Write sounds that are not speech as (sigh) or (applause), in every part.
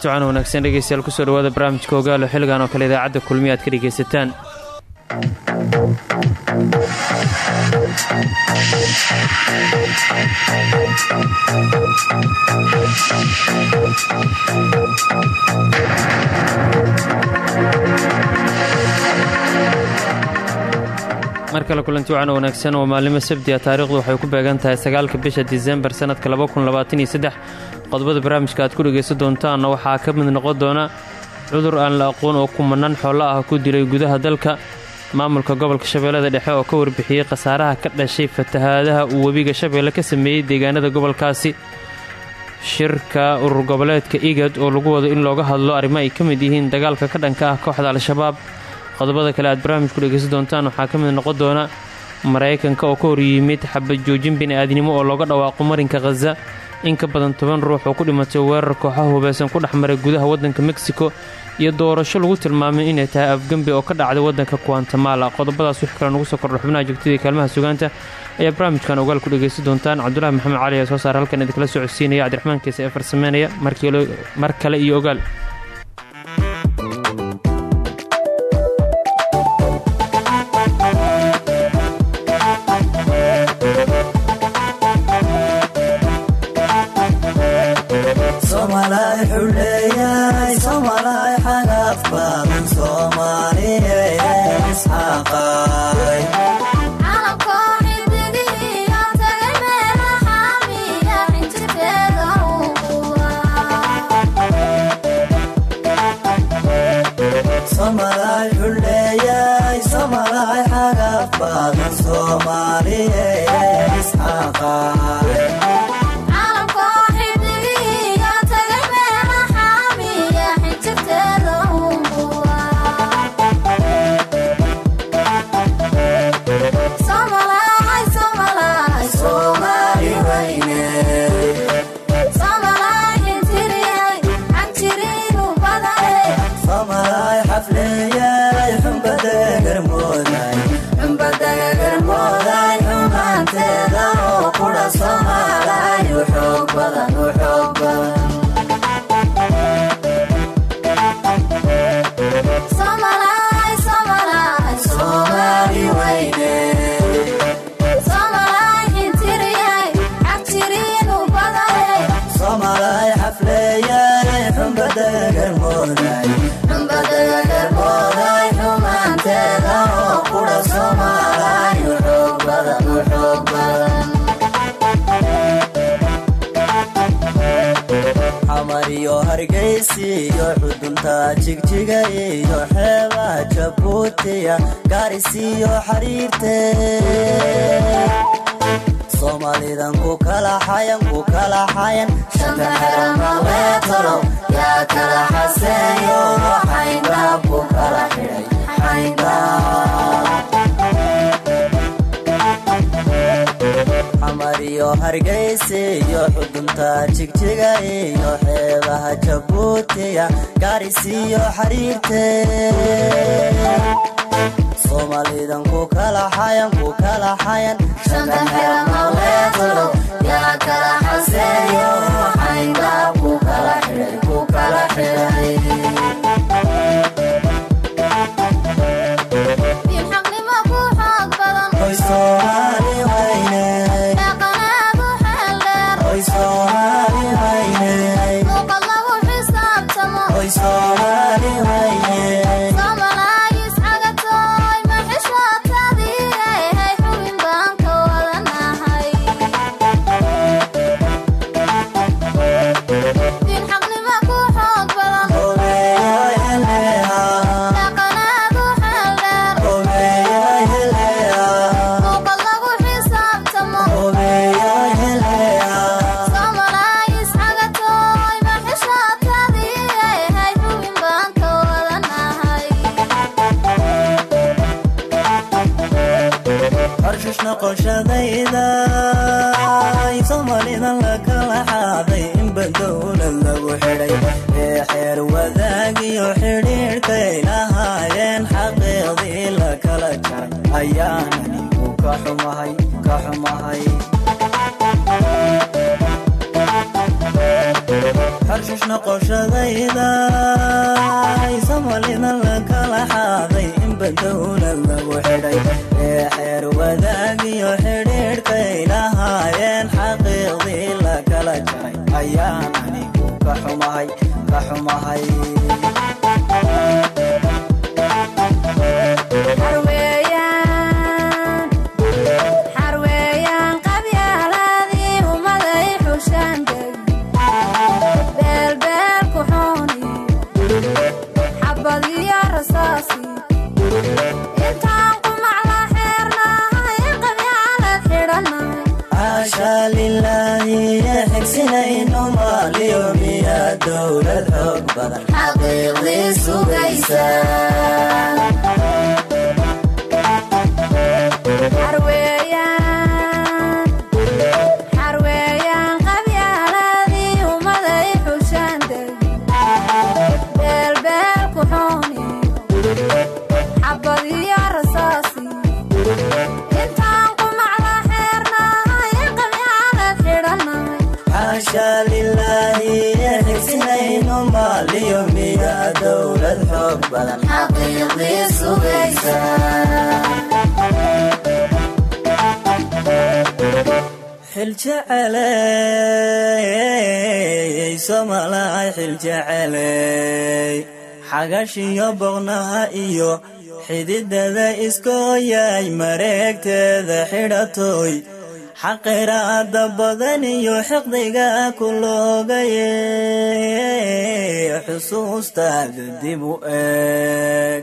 kulanti wacan wanaagsan dhegeystayaal ku soo dhawaada barnaamijka ogaalo xilligan oo kale idaacadda kulmiya ka dhegaysataan mar kale kulanti wacan wanaagsan oo maalimo sabti a taariikhdu waxay ku beegan tahay sagaalka bisha disembar sannadka qodobada barnaamijka aad ku dhegaysan doontaanna waxaa ka mid noqon doona cudur aan la aqoon oo kumanaan xoolo ah ku dilay gudaha dalka maamulka gobolka shabeellada dhexe oo ka warbixiyey khasaaraha ka dhashay fatahaadaha uu webiga shabeelle ka sameeyey deegaanada gobolkaasi. Shirka urur goboleedka igad oo lagu wado in looga hadlo arrimo ay ka mid yihiin dagaalka ka dhanka ah kooxda al-shabaab. Qodobada kale aad barnaamij ku dhegaysan doontaan waxaa ka mid noqon doona maraykanka oo ka horyimid xabad joojin bini'aadnimo oo looga dhawaaqo marinka khaza in ka badan toban ruux oo ku dhimatay weerar kooxaha hubaysan ku dhex maray gudaha waddanka mexico iyo doorasho lagu tilmaamay inay tahay afgembi oo ka dhacday waddanka kuwantamala qodobadaas wix kale nugu soo kordho xubnaha joogtada iyo kaalmaha sugaanta ayaa barnaamijkan ogaal ku dhegaysan doontaan. Cabdulahi maxamed cali ee soo saar halkan idinkala socodsiinaya cabdiraxmaan kiise ee farsameynaya. Mar kale iyo ogaal xudunta jigjiga iyo xeebaha jabuutiya gaarisiyo xariirte soomaalidan ku kala xayan ku kala xayan shanta xeramaleetalow yaa kala xaseeyo xayndaab ku kala xidhay xamar iyo hargeysi iyo xudunta jigjiga iyo xeebaha jabuutiya gaarisiyo xariirte soomaalidan ku kala xayan ku kala xayan shanta xarshush dowlad xoog badan xaqiiqdii sugaysa badan xaqiiqdii sugaysa xagashiyo boqnaha iyo xididada iskooyay mareegteeda xidhatoy xaqiraada badan iyo xiqdiga ku loogaye xusuustaada dib u eeg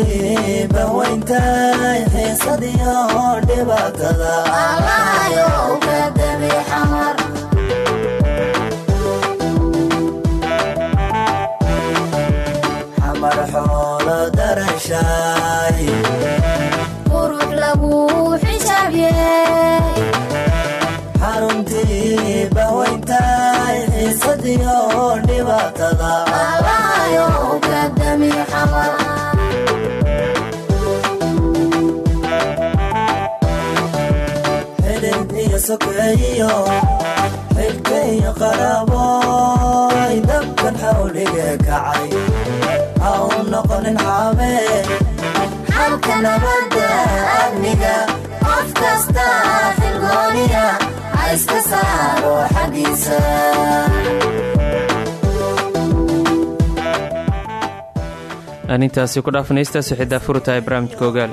xaruntii baweyntaay xiisadiyo sokeeyo xilkaiyo qaraaboy dabkan xawliga kacay ha u noqonin xaabee xalka nabadda amniga qof kasta xilgooniya ha iska saaro xaggiisa aan intaasi ku dhaafanaystaasi xidaa furtahay barnaamijka ogaal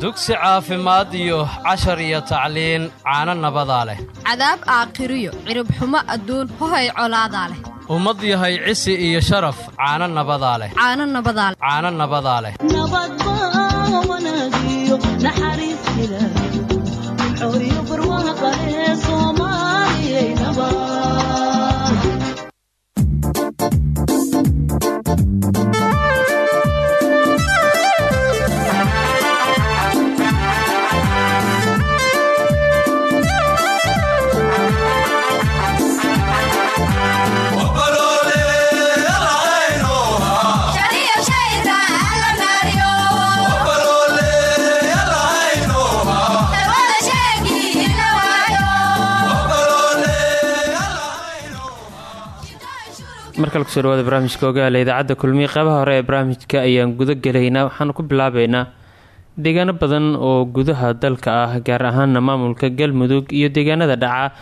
dugsi caafimaad iyo cashar iyo tacliin caano nabadaa leh. Cadaab aakhiriyo ciribxumo adduun hohay colaadaa leh. Ummad yahay cisi iyo sharaf caano nabadaa leh. Caano nabadaa leh markale ku soo dhawaada barnaamijka ogaala idaacadda kulmiye qeybaha hore ee barnaamijka ayaan guda gelaynaa waxaanu ku bilaabeynaa deegaano badan oo gudaha dalka ah gaar ahaana maamulka galmudug iyo deegaanada dhaca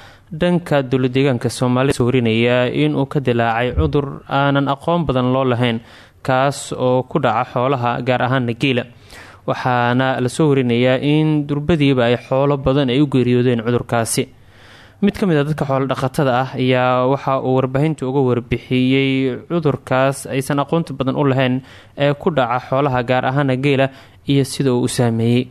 dhanka dowla deegaanka soomaalida soo warinaya inuu ka dilaacay cudur aanan aqoon badan loo lahayn kaas oo ku dhaca xoolaha gaar ahaana geela. Waxaana la soo warinayaa in durbadiiba ay xoolo badan ay u geeriyoodeen cudurkaasi mid ka mid a dadka xoolo dhaqatada ah ayaa waxa uu warbaahinta uga warbixiyey cudurkaas aysan aqoonta badan u lahayn ee ku dhaca xoolaha gaar ahaana geela iyo sida uu u saameeyey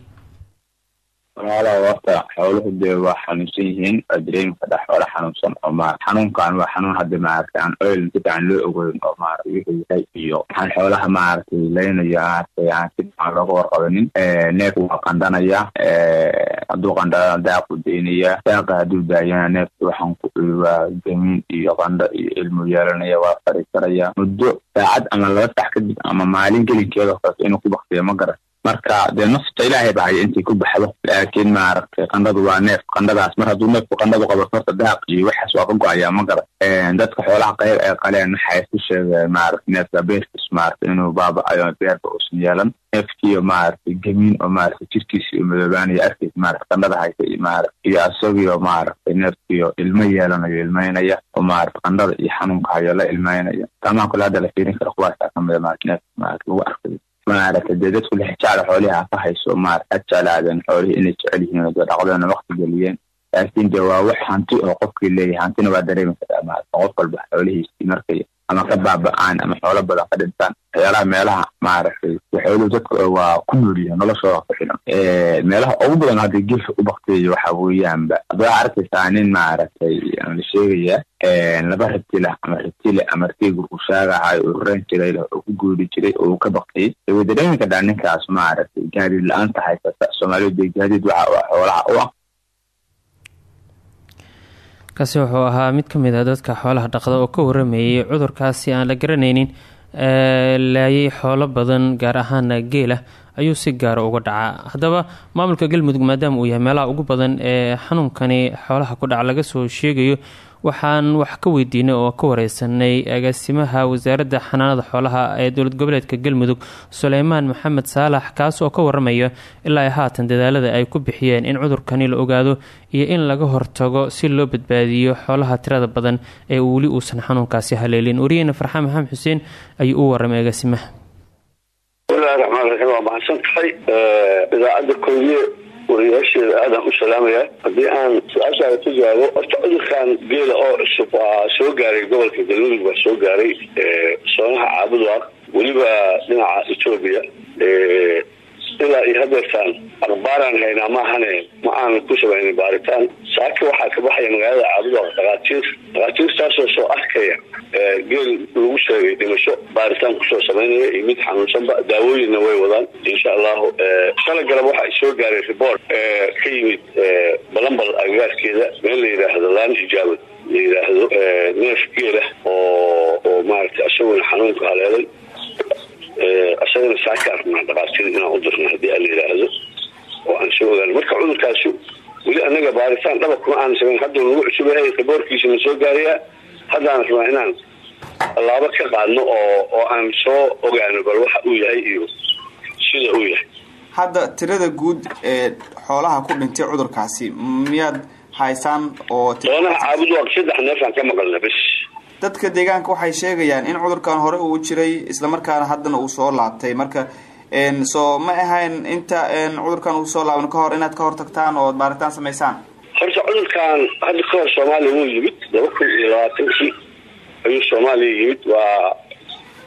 walaalaha horta xooluhu dee waa xanuunsan yihiin waa dareemi kadha xoolo xanuunsan oo ma xanuunkan waa xanuun hadda maaragtay aan oil si fiican loo ogeyn oo maaragtay wuxuu yahay iyo waxaan xoolaha maaragtay leynayo maaragtay aan looga warqabanin neef waa qandanaya hadduu qandhana daaqu daynaya daaqa hadduu daayana waxaan ku waa gamiin iyo qandho iyo ilmu yeelanaya waa fariisanaya muddo saacad ama laba sax kadib ama maalin gelinkeeda kaleto inuu ku baktiyo ma garan marka dee nafta ilaahay baa haya intay ku baxdo. Laakiin maaragtay qandhadu waa neef. Qandhadaas mar hadduu neefku qandhadu qabo horta daaq iyo waxaas waa ka go'ayaa ma garan dadka xoolaha qayb ay qaleen waxay ku sheegeen maaragtay neefka beerkiis maaragtay inuu baaba-ayo beerka uusan yeelan. Neefkiiyo maaragtay gemiin oo maaragtay jirkiisi u madoobaanaya arkiis maaragtay qandhada haysa iyo maaragtay iyo asagiyo maaragtay neefkiyo ilmo yeelanayo ilmeynaya oo maaragtay qandhada iyo xanuunka hayo la ilmeynaya taamaa kale hadda la fiirin kara kuwaasaa kamida maaragtay neefka maaragtay lagu arkay maaragtay dee dadku lexjaala xoolihi ha ka hayso maarata ha jeclaadeen xoolihii inay jecel yihiin oo dee dhaqdeena wakti geliyeen laakiin dee waa wax hanti oo qofkii leeyahay hantina waa dareemi karaa maarata qof walba xoolihiisii markay ama ka baaba-aan ama xoolo badan ka dhintaan waxyaalaha meelaha maaragtay xooluhu dadka waa ku noolyihiin noloshooda ku xilan meelaha ugu badan hadda geelka u bakteeyo waxa weeyaanba waxaa arkaysaa nin maaragtay la sheegayaa laba rabtila ama rabtile ama rtii gurkushaagahay uu ran jiray oo ku guuri jiray oo uu ka baktiyey way dareemi kadhaa ninkaas maaragtay. Gaadiid la'aanta haysata soomaalidu dee gaadiid waxa xoolaha u ah kaasi wuxuu ahaa mid ka mid ah dadka xoolaha dhaqda oo ka waramayay cudurkaasi aan la garanaynin laayay xoolo badan gaar ahaana geela ayuu si gaara uga dhacaa. Haddaba maamulka galmudug maadaama uu yahay meelaha ugu badan ee xanuunkani xoolaha ku dhaca laga soo sheegayo waxaan wax ka weydiinay oo ka wareysanay agaasimaha wasaaradda xanaanada xoolaha ee dowlad goboleedka galmudug suleymaan maxamed saalax kaas oo ka waramaya ilaa haatan dadaalada ay ku bixiyeen in cudurkani la ogaado iyo in laga hortago si loo badbaadiyo xoolaha tirada badan ee weli uusan xanuunkaasi haleelin. Wariyeyna farxaan maxamed xuseen ayuu u waramay agaasimaha wariyaasheeda aadaan u salaamaya haddii aan su'aashaada ka jawaabo horta cudurkan geela oo cusub waa soo gaaray gobolka galmudug waa soo gaaray soonaha caabudaaq weliba dhinaca etoobiya ilaa iyo hadeertaan akhbaaraan haynaa maahane ma aanan ku samaynin baaritaan. Saaka waxaa ka baxaya magaalada caabudaaq dhakhaatiir dhakhaatiirtaasoo soo arkaya geel lagu sheegay dhimasho baaritaan ku soo samaynaya iyo mid xanuunsanba. Daawooyinna way wadaan insha allahu shala galab waxaa soo gaaray report ka yimid balambal agagaarkeeda meel la yidhaahdo laan ijaabad la yidhaahdo neef geela oo oo maaragtay isaguna xanuunka haleelay isagana saaka arnaa dhakhaatiir inaan u dirna haddii a la yidhaahdo oo aan soo ogaan. Marka cudurkaasu weli anaga baaritaan dhaba kuma aan samayn hadda nagu cusub yahay riboorkiisa na soo gaarayaa haddaan rabnaa inaan allaabo ka qaadno oo oo aan soo ogaano bal waxa uu yahay iyo sida uu yahay. Hadda tirada guud ee xoolaha ku dhintay cudurkaasi miyaad haysaan oo doonaha caabud waa saddex neefaan ka maqalna bes dadka deegaanka waxay sheegayaan in cudurkan hore uu jiray islamarkaana haddana uu soo laabtay. Marka soo ma ahayn inta cudurkan uu soo laaban ka hor inaad ka hortagtaan oo baaritaan samaysaan? Horta cudurkan hadda ka hor soomaaliya wuu yimid laba kun iyo labaatankii ayuu soomaaliya yimid. Waa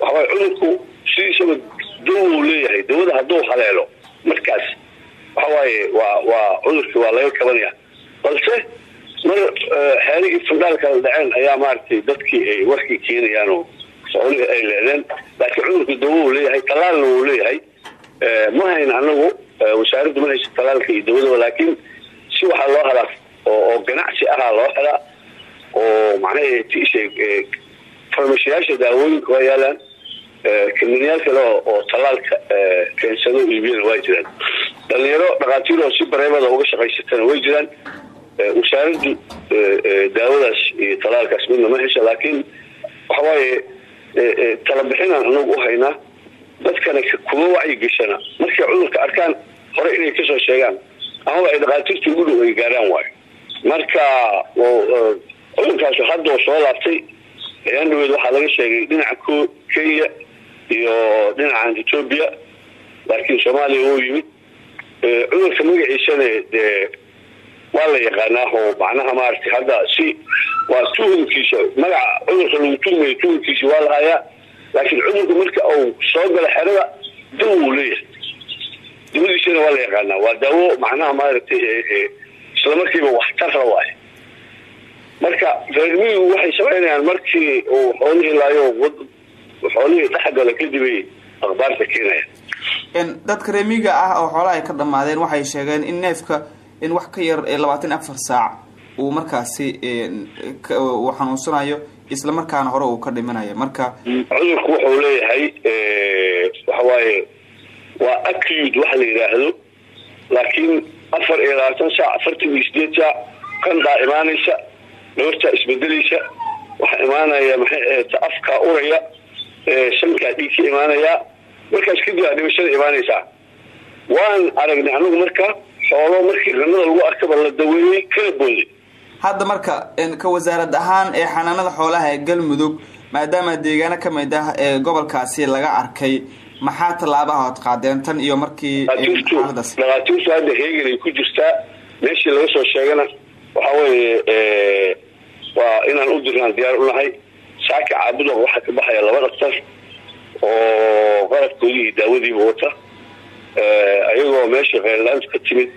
waxaway cudurku sidiisaba dawo uu leeyahay dawada hadduu haleelo markaas. Waxawaaye waa waa cudurkii waa laga kabanaya balse mar xeerigii fandaalka la dhaceen ayaa maaragtay dadkii ay warkii keenayaan oo xoolihii ay leedeen. Laakiin cudurku dawo leeyahay talaalna wuu leeyahay. Ma hayn anagu wasaaraddu ma hayso talaalka iyo dawadaba laakiin si waxaa loo helaa oo ganacsi ahaa loo helaa oo macnaha tisha farmashiyaasha daawooyinka waa yaalaan kaminiyaal kale oo talaalka keensado iibiyana waa jiraan. Dhalinyaro dhakhaatiir oo si bareebada uga shaqaysatana way jiraan wasaaraddu daawadaas iyo talaalkaas midna ma hesha laakiin waxawaaye talabixinaan anagu u haynaa dadkana kuma wacyigeshana markay cudurka arkaan hore inay ka soo sheegaan amaba ay dhakhaatiirta ugu dhow ay gaaraan waayo. Marka cudurkaas haddoo soo laabtay ayaan dhaweed waxaa laga sheegay dhinaca kenya iyo dhinacan etoobiya laakiin soomaaliya wuu yimid. Cudurka magaciisana waa la yaqaanaa oo macnaha maaragtay hadda si waa tuhumkiisa magaca cudurka lagu tuhmayo tuhumkiisa waa la hayaa laakiin cudurka marka uu soo gala xerada dawo uu leeyahay. Dawadiisana waa la yaqaanaa waa daawo macnaha maaragtay isla markiiba waxtarra waayo. Marka reermiyigu waxay samaynayaan markii uu xoolihii laayo xoolihii dhexgala kadibay akhbaarta keenaya dadka reemiga ah oo xoolaha ay ka dhamaadeen waxay sheegeen in neefka in wax ka yar labaatan afar saac uu markaasi uu xanuunsanayo isla markaana hore uu ka dhimanayo. Marka cudurku wuxuu leeyahay waxawaaye waa acud waxa la yidhaahdo laakiin afar iyo labaatan saac afartan iyo sideed saac qandaa imaanaysa dhabartaa isbedelaysa waxaa imaanaya maxay ahayd afkaa uraya sankaa dhiig ka imaanaya markaas kadib aa dhimashada imaanaysaa. Waan aragnay anagu marka xoolo markii ranada lagu arkaba la daweeyey kala booday. Hadda marka ka wasaarad ahaan ee xanaanada xoolaha ee galmudug maadaama deegaano ka mid ah ee gobolkaasi laga arkay maxaa tallaabaha od qaadeen tan iyo markii dhakhaatiirtu hadda heeganay ku jirtaa meeshii laga soo sheegana waxa weeye waa inaan u dirnaan diyaar u nahay saaka caabuda waxaa ka baxaya laba dhaktar oo qalabkoodii iyo daawadiiba wata ayagoo meesha kheyrlaanta ka timid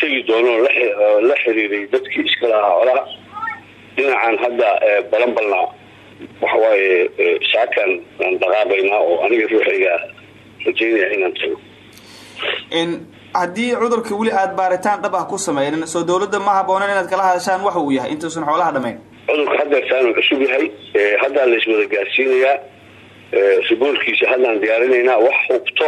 tegi doono la xiriiray dadkii iska lahaa colaha dhinacan hadda balanbalna waxawaaye saakan aan dhaqaaqaynaa oo aniga ruuxayga rajeynaya inaan tago. Haddii cudurka weli aada baaritaan dhab ah ku sameynin soo dawladda ma haboonen inaad kala hadashaan waxa uu yahay. Intuusan xoolaha dhamayn cudurka hadeertaanu cusub yahay haddaa la iswada gaarsiinayaa riboolkiisa haddaan diyaarinaynaa wax hubto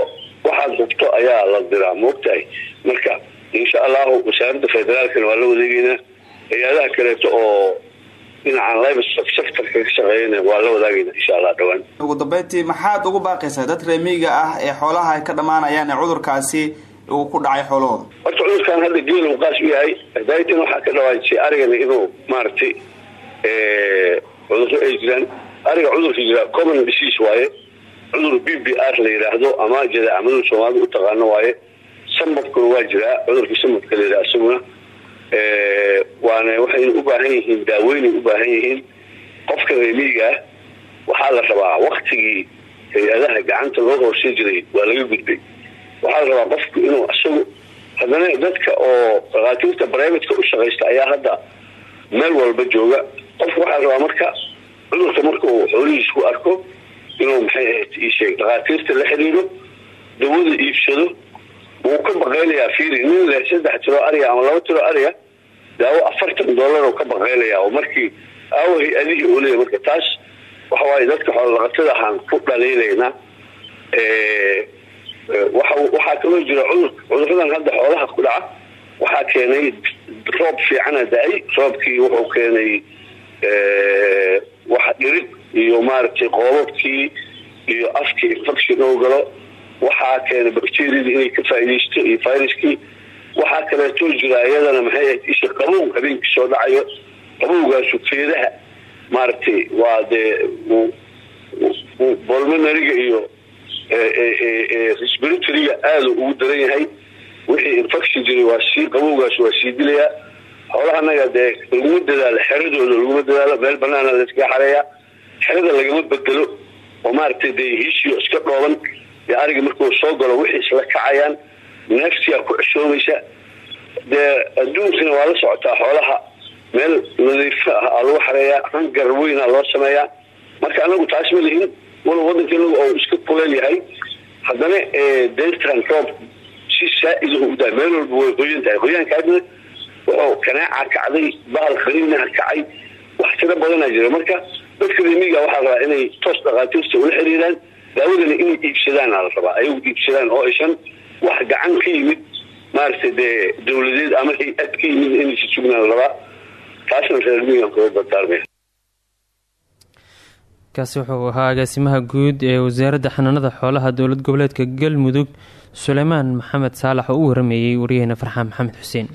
waxaad hubto ayaa la diraa maogtahay marka insha allahu wasaaradda federaalkana waa la wadeegeynaa hay'adaha kaleeto oo dhinacan livestock sectorka ka shaqeeyana waa la wadaagayna insha allah dhawaan. Ugu dambeyntii maxaad ugu baaqaysaa dad reemiga ah ee xoolaha ay ka dhamaanayaan ee cudurkaasi uu ku dhacay xoolahooda? Horta cudurkan hadda geel uu qaas u yahay daayitan waxaa ka dhawaajisay arigana inuu maaragtay cudurro ay jiraan. Ariga cudurka jiraa common disease waaye cudur b b r la yidhaahdo ama jadaacmadu soomaalida u taqaano waaye sambabkuna waa jiraa cudurkii sambabka la yidhaha isaguna waana waxayna u baahan yihiin daaweynay u baahan yihiin. Qofka reemiga ah waxaa la rabaa waktigii hay'adaha gacanta loo hoorsan jiray waa laga gudbay. Waxaa la rabaa qofku inuu isagu haddana dadka oo dhakhaatiirta brivatka u shaqaysta ayaa hadda meel walba jooga. Qofku waxaa la rabaa marka cudurka markuu xoolihiis ku arko inuu maxay ahayd iisheeg dhakhaatiirta la xiriiro dawada iibsado wuu ka baqaynayaa fiiri nin leh saddex tiro ariga ama laba tiro ariga daawo afartan dollar oo ka baqaynaya oo markii aawo hay'adihii uu leeyahy marka taas waxawaaye dadka xoolodhaqatada ahaan ku dhaliilaynaa waxaa kaloo jira cudur cuduradan hadda xoolaha ku dhaca waxaa keenay roob fiicana da'ay roobkii wuxuu keenay wax dhirid iyo maaragtay qoobabkii iyo afkii infection oo galo waxaa keenay bacteriada inay ka faaidaysto iyo viruskii waxaa kaleetoo jira iyadana maxay ahayd isha qabow habeenkii soo dhacayo qabowgaasu keedaha maaragtay waa dee bolmonariga iyo respiratoryga aada ugu daran yahay. Wixii infection jiray waa sii qabowgaas waa sii dilayaa. Xoolaha anaga dee laguma dadaalo xeradooda laguma dadaalo meel banaana layskaga xareeyaa xerada lagama bedelo oo maaragtay dee iska dhooban dee ariga markuu soo galo wixii isla kacayaan neeftiyaa ku ceshoobaysa dee adduunkana waa la socotaa xoolaha meel nadiifa ah aa lagu xareeyaa hangar weynaa loo sameeyaa. Marka anagu taas ma lihin walow wadanka inagu oo iska kuleel yahay. Haddana deyrtan roob si saa-idahu u daay meel walba way qoyan tahay. Qoyaankaadna kanaaca kacday bahal qariinaha kacay wax tiro badanaa jira. Marka dadka reemiga waxaa rabaa inay toos dhakhaatiirta ula xiriiraan daawadana inay iibsadaana la rabaa. Ayagu iibsadaan oo aysan wax gacan ka yimid maaragtay dee dawladeed ama hay'ad ka yimid inaysa sugnaan la rabaa. Taasna reermigan kuga badaalmaya kaasi wuxuu ahaa agaasimaha guud ee wasaaradda xanaanada xoolaha dowlad goboleedka galmudug suleymaan maxamed saalax oo u warameeyey waryaheena farxaan maxamed xuseen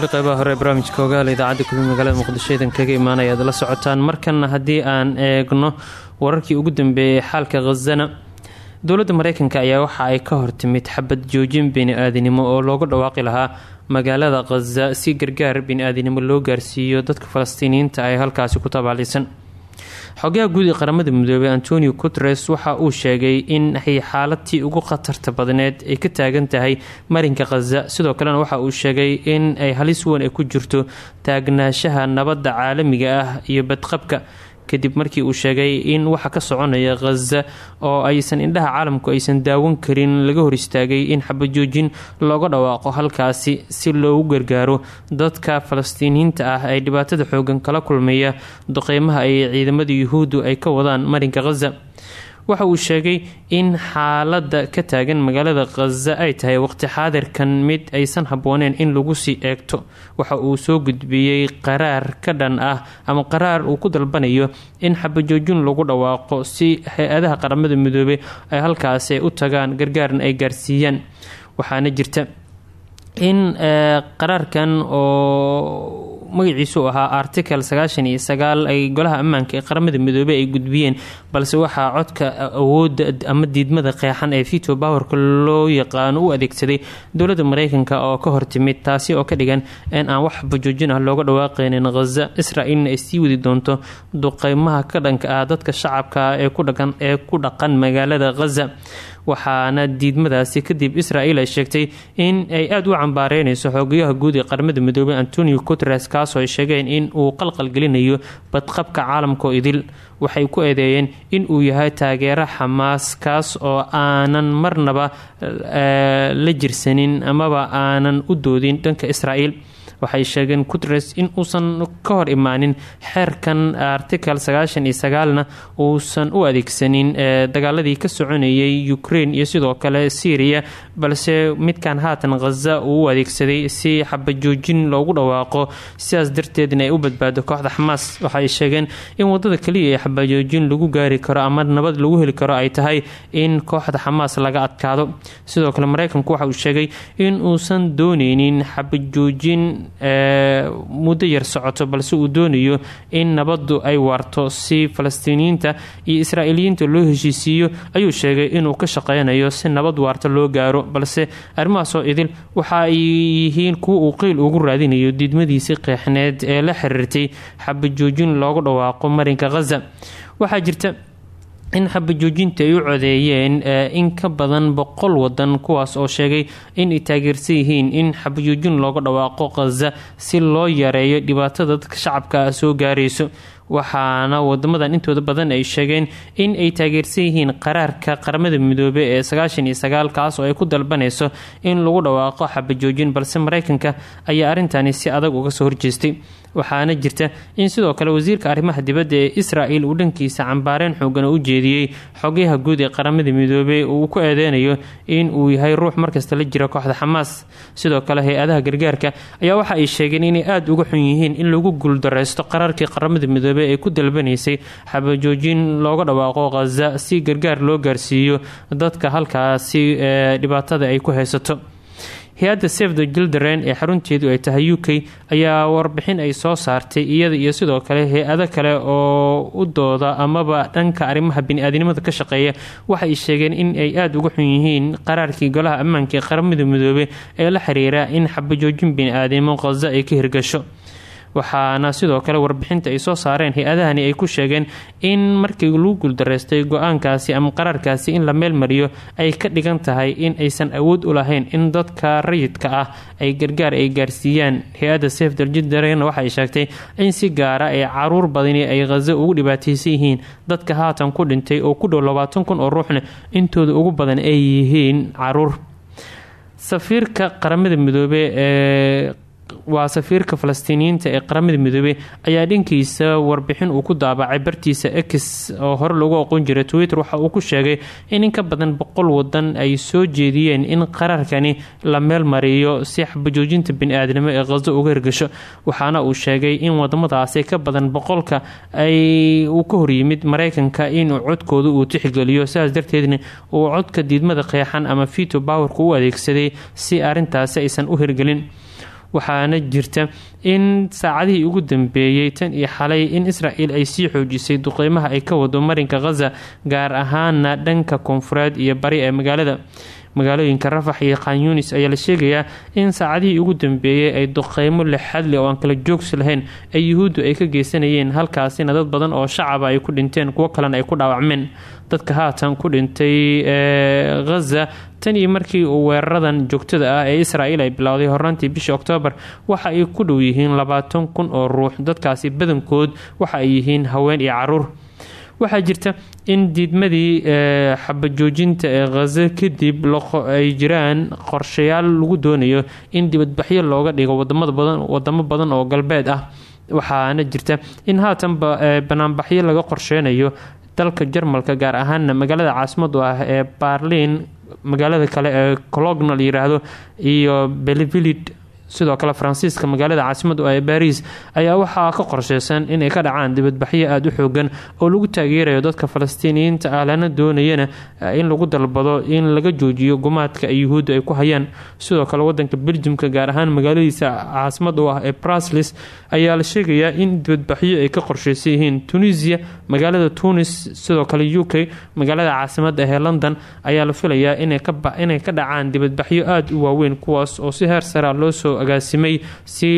weli qeybaha hore ee barnaamijka ogaala idaacadda kulmi magaalada muqdisho idan kaga imaanaya la socotaan. Markanna haddii aan eegno wararkii ugu dambeeyay xaalka khazana dowladda mareykanka ayaa waxa ay ka hortimid xabad joojin bini-aadinimo oo loogu dhawaaqi lahaa magaalada khaza si gargaar bini-aadinimo loo gaarsiiyo dadka falastiiniyiinta ay halkaasi ku tabaalaysan xogaha guud ee qaramada midoobey antonio guteres waxa uu sheegay in ay xaaladtii ugu khatarta badneed ay ka taagan tahay marinka khaza sidoo kalena waxa uu sheegay in ay halis weyn ay ku jirto taagnaanshaha nabadda caalamiga ah iyo badqabka kadib markii uu sheegay in waxa ka soconaya khaza oo aysan indhaha caalamku aysan daawan karin laga hor istaagay in xabajoojin looga dhawaaqo halkaasi si loogu gargaaro dadka falastiiniyiinta ah ee dhibaatada xoogan kala kulmaya duqeymaha ay ciidamada yuhuuddu ay ka wadaan marinka khaza waxa uu sheegay in xaaladda ka taagan magaalada khaza ay tahay waqti xaadirkan mid aysan habbooneen in lagu sii eegto. Waxa uu soo gudbiyey qaraar ka dhan ah ama qaraar uu ku dalbanayo in xabajoojin lagu dhawaaqo si hay'adaha qaramada midoobey ay halkaasi u tagaan gargaarna ay gaarsiiyaan. Waxaana jirta in qaraarkan oo magaciisu ahaa article sagaashan iyo sagaal ay golaha ammaanka ee qaramada midoobey ay gudbiyeen balse waxaa codka awoodda ama diidmada qeexan ee vito powerka loo yaqaano u adeegsaday dowladda mareykanka oo ka hortimid taasi oo ka dhigan in aan wax bajoojin ah looga dhawaaqeynin khaza isra-iilna ay sii wadi doonto duqeymaha ka dhanka ah dadka shacabka ee ku dhaqan magaalada khaza waxaana diidmadaasi kadib israel ay sheegtay in ay aada u cambaareyneyso xoogayaha guud ee qaramada midoobey antonio guteres kaasoo ay sheegeen in uu qalqalgelinayo badqabka caalamkao idil. Waxay ku eedeeyeen in uu yahay taageero xamaas kaas oo aanan marnaba la jirsanin amaba aanan u doodin dhanka israel waxay sheegeen guteres in uusan ka hor imaanin xeerkan article sagaashan iyo uusan u adeegsanin dagaaladii ka soconayay ukraine iyo sidoo kale syria balse midkan haatan khaza uu u adeegsaday si xabajoojin loogu dhawaaqo. Sidaas darteedna ay u badbaado kooxda xamaas waxay sheegeen in waddada kaliya ee xabajoojin lagu gaari karo ama nabad lagu heli karo ay tahay in kooxda xamaas laga adkaado. Sidoo kale mareykanku waxa uu sheegay in uusan dooneynin xabajoojin muddo yar socoto balse uu doonayo in nabadu ay waarto si falastiiniyiinta iyo israa'iiliyiinta loo heshiisiiyo. Ayuu sheegay inuu ka shaqeynayo si nabad waarta loo gaaro balse arrimahaasoo idil waxa ay yihiin kuwa uu qeyl ugu raadinayo diidmadiisii qeexneed ee la xiriirtay xabajoojin loogu dhawaaqo marinka khaza waxaa jirta in xabajoojinta ay u codeeyeen in ka badan boqol wadan kuwaas oo sheegay in ay taageersan yihiin in xabajoojin looga dhawaaqo khaza si loo yareeyo dhibaatada dadka shacabka soo gaarayso. Waxaana wadamadan intooda badan ay sheegeen in ay taageersan yihiin qaraarka qaramada midoobe ee sagaashan iyo sagaal kaas oo ay ku dalbanayso in lagu dhawaaqo xabajoojin balse mareykanka ayaa arrintani si adag uga soo horjeestay waxaana jirta in sidoo kale wasiirka arrimaha dibadda ee israel uu dhankiisa cambaareen xoogan oo u jeediyey. Xogayaha guud ee qaramada midoobey uu ku eedeynayo in uu yahay ruux markasta la jira kooxda xamaas. Sidoo kale hay'adaha gargaarka ayaa waxa ay sheegeen inay aada uga xun yihiin in lagu guuldareysto qaraarkii qaramada midoobey ee ku dalbanaysay xabajoojin looga dhawaaqo khaza si gargaar loo gaarsiiyo dadka halkaasi ee dhibaatada ay ku haysato hay'adda save the children ee xarunteedu ay tahay u k ayaa warbixin ay soo saartay iyada iyo sidoo kale hay'ado kale oo u dooda amaba dhanka arrimaha bini-aadinimada ka shaqeeya. Waxay sheegeen in ay aada uga xun yihiin qaraarkii golaha ammaanka ee qaramada midoobe ee la xiriira in xabajoojin bini-aadinimo khaza ay ka hirgasho waxaana sidoo kale warbixinta ay soo saareen hay'adahani ay ku sheegeen in markii lagu guuldareystay go'aankaasi ama qaraarkaasi in la meelmariyo ay ka dhigan tahay in aysan awood u lahayn in dadka rayidka ah ay gargaar ay gaarsiiyaan. Hay'adda sef daljidaren waxa ay sheegtay in si gaara ay carruur badani ay khazo ugu dhibaateysan yihiin. Dadka haatan ku dhintay oo ku dhow labaatan kun oo ruuxna intooda ugu badan ay yihiin carruur. Safiirka qaramada midoobey ee waa safiirka falastiiniyiinta ee qaramada midoobey ayaa dhankiisa warbixin uu ku daabacay bartiisa x oo hore lagu aqoon jiray twitter. Waxa uu ku sheegay in in ka badan boqol wadan ay soo jeediyeen in qaraarkani la meel mariyo si xabajoojinta bini-aadnimo ee khazo uga hirgasho waxaana uu sheegay in wadamadaasi ka badan boqolka ay uu ka horyimid mareykanka inuu codkooda uu tixgeliyo. Sidaas darteedna uu codka diidmada qeexan ama vito powerka u adeegsaday si arintaasi aysan u hirgelin waxaana jirta in saacadihii ugu dambeeyey tan iyo xalay in israel ay sii xoojisay duqeymaha ay ka wado marinka khaza gaar ahaana dhanka koonfureed iyo bari ee magaalada. Magaalooyinka rafax iyo khanyunis ayaa la sheegayaa in saacadihii ugu dambeeyey ay duqeymo lexadle oo aan kala joogsi lahayn ay yuhuuddu ay ka geysanayeen halkaasina dad badan oo shacaba ay ku dhinteen kuwo kalena ay ku dhaawacmeen. Dadka haatan ku dhintay ee khaza tan iyo markii uu weeraradan joogtada ah ee israel ay bilowday horaantii bishii oktoobar waxa ay ku dhow yihiin labaatan kun oo ruux. Dadkaasi badankood waxa ay yihiin haween iyo carruur. Waxaa jirta in diidmadii xabajoojinta ee khazo kadib ay jiraan qorshayaal lagu doonayo in dibadbaxyo looga dhigo wadamo badan oo galbeed ah. Waxaana jirta in haatanba banaanbaxyo laga qorsheynayo dalka jarmalka gaar ahaana magaalada caasimadu ah ee barlin magaalada kale ee cologna la yiraahdo iyo belivilid sidoo kale faransiiska magaalada caasimadu ee baris ayaa waxaa ka qorsheysan inay ka dhacaan dibadbaxyo aada u xoogan oo lagu taageerayo dadka falastiiniyiinta ah lana doonayana in lagu dalbado in laga joojiyo gumaadka ay yuhuudda ay ku hayaan. Sidoo kale wadanka beljimka gaar ahaan magaaladiisa caasimada u ah ee braslis ayaa la sheegayaa in dibadbaxyo ay ka qorsheysan yihiin tunisia magaalada tunis sidoo kale u k magaalada caasimada ee london ayaa la filayaa inay ka dhacaan dibadbaxyo aada u waaweyn kuwaas oo si heer sara loosoo agaasimay si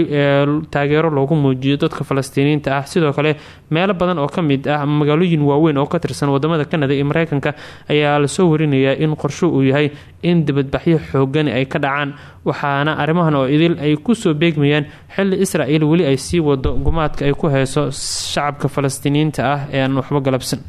taageero loogu muujiyo dadka falastiiniyiinta ah. Sidoo kale meelo badan oo ka mid ah magaalooyin waaweyn oo ka tirsan waddamada kanada iyo mareykanka ayaa la soo warinayaa in qorsho uu yahay in dibadbaxyo xoogan ay ka dhacaan waxaana arrimahan oo idil ay ku soo beegmayaan xili israel weli ay sii wado gumaadka ay ku heyso shacabka falastiiniyiinta ah ee aan waxba galabsan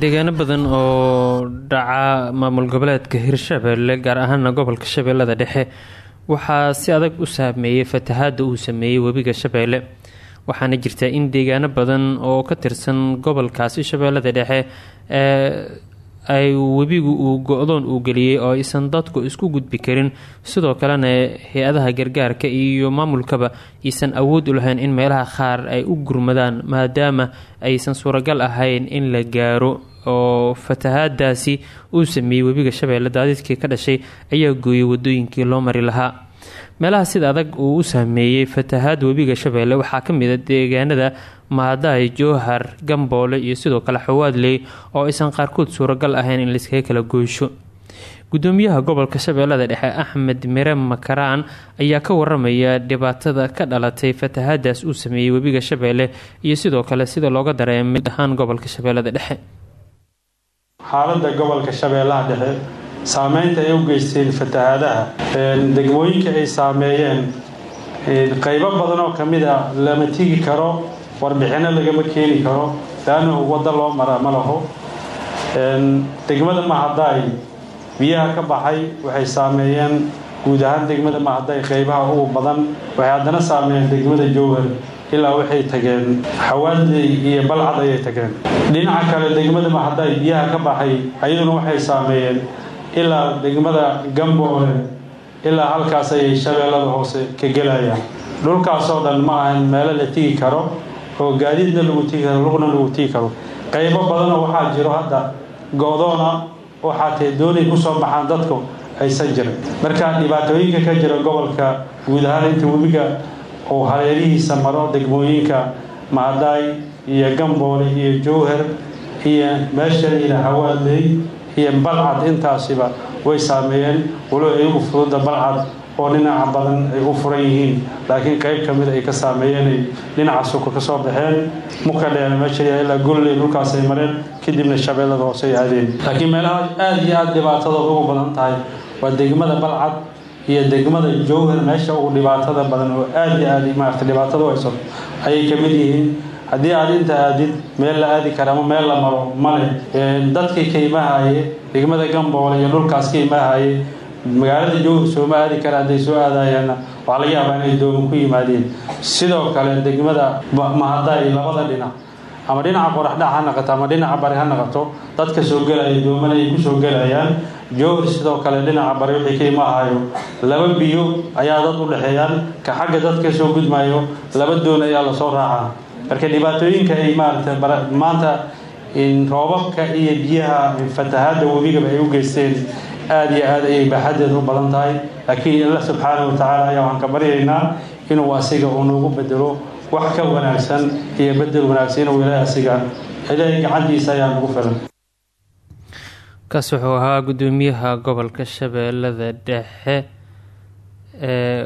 deegaano badan oo dhaca maamul goboleedka hirshabelle gaar ahaana gobolka shabeellada dhexe waxaa si adag u saameeyay fatahaada uu sameeyey webiga shabeelle. Waxaana jirta in deegaano badan oo ka tirsan gobolkaasi shabeellada dhexe ay webigu uu go-doon uu geliyey oo aysan dadku isku gudbi karin. Sidoo kalena hay'adaha gargaarka iyo maamulkaba aysan awood u lahayn in meelaha qaar ay u gurmadaan maadaama aysan suuragal ahayn in la gaaro oo fatahaadaasi uu sameeyey webiga shabeelle daadidkii ka dhashay ayaa gooyay wadooyinkii loo mari lahaa. Meelaha sida adag uu u saameeyey fatahaada webiga shabeelle waxaa ka mid a deegaanada maadaay jowhar gamboole iyo sidoo kale xawaadley oo aysan qaarkood suuragal ahayn in layskaga kala goysho gudoomiyaha gobolka shabeellada dhexe axmed mire makaraan ayaa ka waramaya dhibaatada ka dhalatay fatahaadaas uu sameeyey webiga shabeelle iyo sidoo kale sida looga dareemay ahaan gobolka shabeellada dhexe xaaladda gobolka shabeellaha dhexe saameynta ay u geysteen fatahaadaha degmooyinka ay saameeyeen qeybo badan oo ka mid a lama tigi karo warbixino lagama keeni karo laana waddo loo mara ma laho. Degmada mahadaay biyaha ka baxay waxay saameeyeen guud ahaan degmada mahadaay qeybaha ugu badan waxay haddana saameeyeen degmada jowhar ilaa waxay tageen xawaadley iyo balcad ayay tageen. Dhinaca kale degmada mahadaay biyaha ka baxay ayaduna waxay saameeyeen ilaa degmada gamboole ilaa halkaas ayay shabeellada hoose ka gelayaan. Dhulkaasoo dhan ma ahan meelo la tigi karo oo gaadiidna lagu tigi karo lugna lagu tigi karo. Qaybo badanoo waxaa jiro hadda go-doona waxaa tee doonay ku soo baxaan dadku aysan jirin. Marka dhibaatooyinka ka jira gobolka guud ahaan inta webiga uu hareerihiisa maro degmooyinka mahadaay iyo gamboole iyo jowhar iyo meesha layidha hawaadley iyo balcad intaasiba way saameeyeen. Walow ay ugu fududa balcad oo dhinaca badan ay u furan yihiin laakiin qayb ka mid ay ka saameeyeen ay dhinaca suka ka soo baxeen. Muka dheer meesha ilaa golley dhulkaas ay mareen kadibna shabeellada hoose ay aadeen. Laakiin meelaha aada iyo aada dhibaatadooda ugu badan tahay waa degmada balcad iyo degmada jowhar meesha ugu dhibaatada badan oo aada iyo aada maarata dhibaatada u hayso ayay ka mid yihiin. Haddii aad inta aadid meel la aadi kara ama meel la maro male dadkii ka imahaye degmada gamboole iyo dhulkaas ka magaalada jowhar sooma aadi kara hadday soo aadayaanna waxaa laga yaabaa inay doomo ku yimaadeen. Sidoo kale degmada mahadaay labada dhinac ama dhinaca qoraxdhac ha naqato ama dhinaca bari ha naqato dadka soo gelaya doomana ay ku soo gelayaan jowhar sidoo kale dhinaca bari wixii ka imahayo laba biyo ayaa dad u dhexeeyaan ka xagga dadka soo gudmayo laba doon ayaa la soo raacaa. Marka dhibaatooyinka ay maarata maanta roobabka iyo biyaha fatahaadda webigaba ay u geysteen. Aada iyo aad ayay baaxadeed u badan tahay. Laakiin alla subxaana wa tacaala ayaa waxaan ka baryaynaa inuu asiga uu noogu bedelo wax ka wanaagsan iyo bedel wanaagsan inuu ilaahay asiga ilaahay gacantiisa ayaa nagu filan kaas wuxuu ahaa gudoomiyaha gobolka shabeellada dhexe ee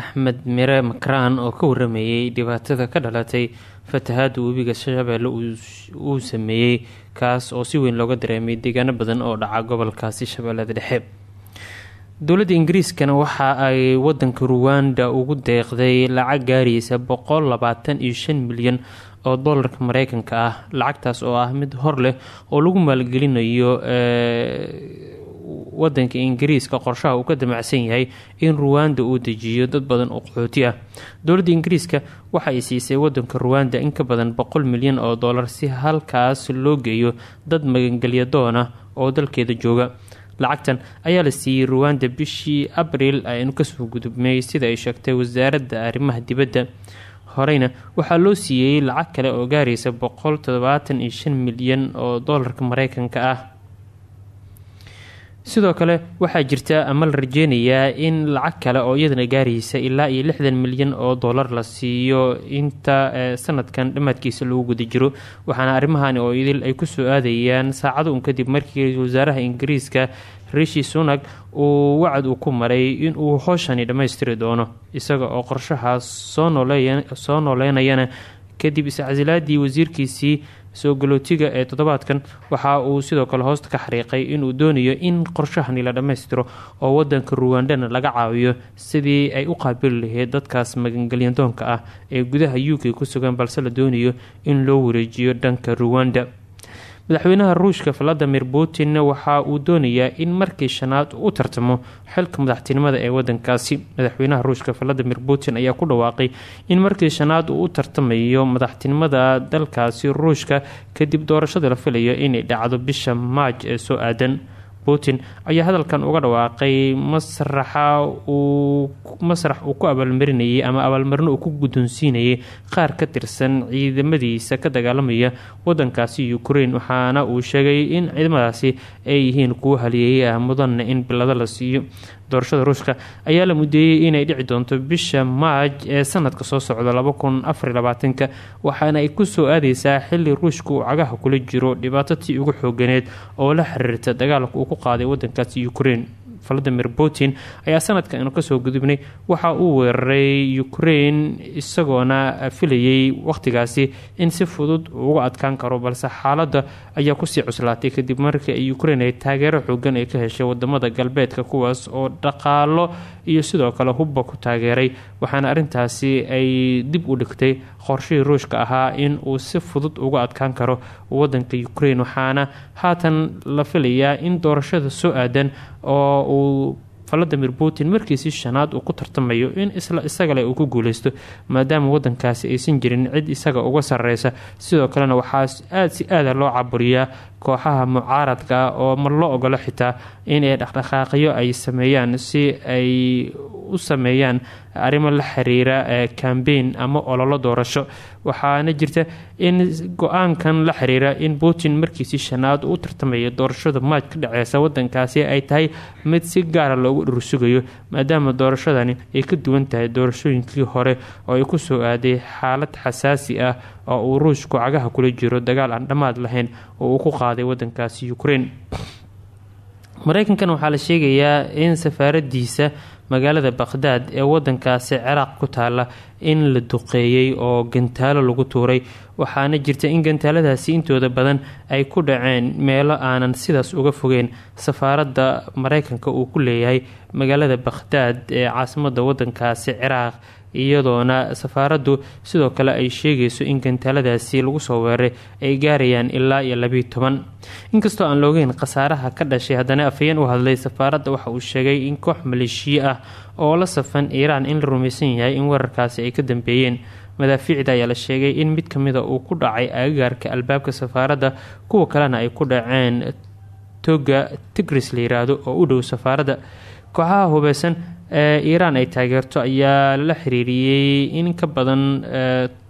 axmed mire makraan oo ka waramayey dhibaatada ka dhalatay fatahaada webiga shabeelle uu sameeyey kaas oo si weyn looga dareemay deegaano badan oo dhaca gobolkaasi shabeellada dhexe. Dowladda ingiriiskana waxa ay wadanka ruwanda ugu deeqday lacag gaaraysa boqol labaatan iyo shan milyan oo doolarka mareykanka ah lacagtaas oo ah mid hor leh oo lagu maalgelinayo wadanka ingiriiska qorshaha uu ka damacsan yahay in ruwanda uu dejiyo dad badan oo qaxooti ah. Dowladda ingiriiska waxa ay siisay wadanka ruwanda in ka badan boqol milyan oo doolar si halkaas loo geeyo dad magangelya doona oo dalkeeda jooga. Lacagtan ayaa la siiyey ruwanda bishii abriil aynu ka soo gudubnay sida ay sheegtay wasaaradda arrimaha dibadda horeyna waxaa loo siiyey lacag kale oo gaaraysa boqol toddobaatan iyo shan milyan oo doolarka mareykanka ah. Sidoo kale waxaa jirta ama la rajeynayaa in lacag kale oo iyadana gaaraysa ilaa iyo lixdan milyan oo doolar la siiyo inta sanadkan dhammaadkiisa lagu guda jiro waxaana arrimahani oo idil ay ku soo aadayaan saacado un kadib markii wasaaraha ingiriiska rishi sunag uu wacad uu ku maray inuu hooshani dhammaystiri doono isaga oo qorshahaas soo nooleynayana kadib iscasilaadii wasiirkiisii soo galootiga ee toddobaadkan waxa uu sidoo kale hoosta ka xariiqay inuu doonayo in qorshahani la dhammaystiro oo wadanka ruwandana laga caawiyo sidii ay u qaabili lahayd dadkaas magangelyadoonka ah ee gudaha u k ku sugan balse la doonayo in loo wareejiyo dhanka ruwanda madaxweynaha ruushka valadimir putin waxa uu doonayaa in markii shanaad u tartamo xilka madaxtinimada ee wadankaasi. Madaxweynaha ruushka valadimir putin ayaa ku dhawaaqay in markii shanaad uu u tartamayo madaxtinimada dalkaasi ruushka kadib doorashada la filayo inay dhacdo bisha maaj ee soo aadan putin ayaa hadalkan uga dhawaaqay masraxa uu masrax uu ku abaalmarinayay ama abaalmarino uu ku guddoonsiinayay qaar ka tirsan ciidamadiisa ka dagaalamaya wadankaasi ukraine waxaana uu sheegay in ciidamadaasi ay yihiin kuwo haliyeeyay ah in bilado la siiyo doorashada ruushka ayaa la mudeeyey inay dhici doonto bisha maaj ee sanadka soo socda laba kun afar waxaana ay ku soo aadeysaa xili ruushka uu cagaha kula jiro dhibaatatii ugu xooganeed oo la xiriirta dagaalka uu ku qaaday wadankaasi ukraine valadimir putin ayaa sanadka aynu ka soo gudubnay. Waxa uu weeraray ukraine isagoona filayay waqtigaasi in si fudud uga adkaan karo balse xaaladda ayaa ku sii cuslaatay kadib markii ay ukraine ay taageero xoogan ay ka heshay waddamada galbeedka kuwaas oo dhaqaalo iyo sidoo kale hubba ku taageeray. Waxaana arintaasi ay dib u dhigtay qorshihii ruushka ahaa in uu si fudud uga adkaan karo wadanka ukraine waxaana haatan la filayaa in doorashada soo aadan oo uu valadimir putin markiisii shanaad uu ku tartamayo in isla isagale uu ku guuleysto maadaama wadankaasi aysan jirin cid isaga uga sareysa sidoo kalena waxaa aada si aada loo caburiyaa kooxaha mucaaradka ah oo ma loo ogolo xitaa inay dhaqdhaqaaqyo ay sameeyaan si ay u sameeyaan arrimo la xiriira cambain ama ololo doorasho. Waxaana jirta in go'aankan la xiriira in putin markiisii shanaad uu u tartamayo doorashada maaj ka dhaceysa wadankaasi ay tahay mid si gaara loogu dhursugayo maadaama doorashadani ay ka duwan tahay doorashooyinkii hore oo ay ku soo aaday xaalad xasaasi ah oo uu ruushku cagaha kula jiro dagaal aan dhammaad lahayn oo uu ku qaaday wadankaasi ukraine. Mareykankan waxaa la sheegayaa in safaaradiisa magaalada baqhdaad ee wadankaasi ciraaq ku taala in la duqeeyey oo gantaalo lagu tuuray. Waxaana jirta in gantaaladaasi intooda badan ay ku dhaceen meelo aanan sidaas uga fogeen safaaradda mareykanka uu ku leeyahay magaalada baqhdaad ee caasimada wadankaasi ciraaq iyadoona safaaraddu sidoo kale ay sheegayso in gantaaladaasi lagu soo weeraray ay gaarayaan ilaa iyo labiiyo toban. Inkastoo aan loogeyn khasaaraha ka dhashay haddana afhayeen u hadlay safaaradda waxa uu sheegay in koox maleeshiye ah oo la safan iiraan in la rumaysan yahay in weerarkaasi ay ka dambeeyeen. Madaafiicda ayaa la sheegay in mid kamida uu ku dhacay agagaarka albaabka safaaradda kuwa kalena ay ku dhaceen toga tigris la yiraahdo oo u dhow safaaradda kooxaha hubeysan ee iiraan ay taageerto ayaa la xiriiriyey in ka badan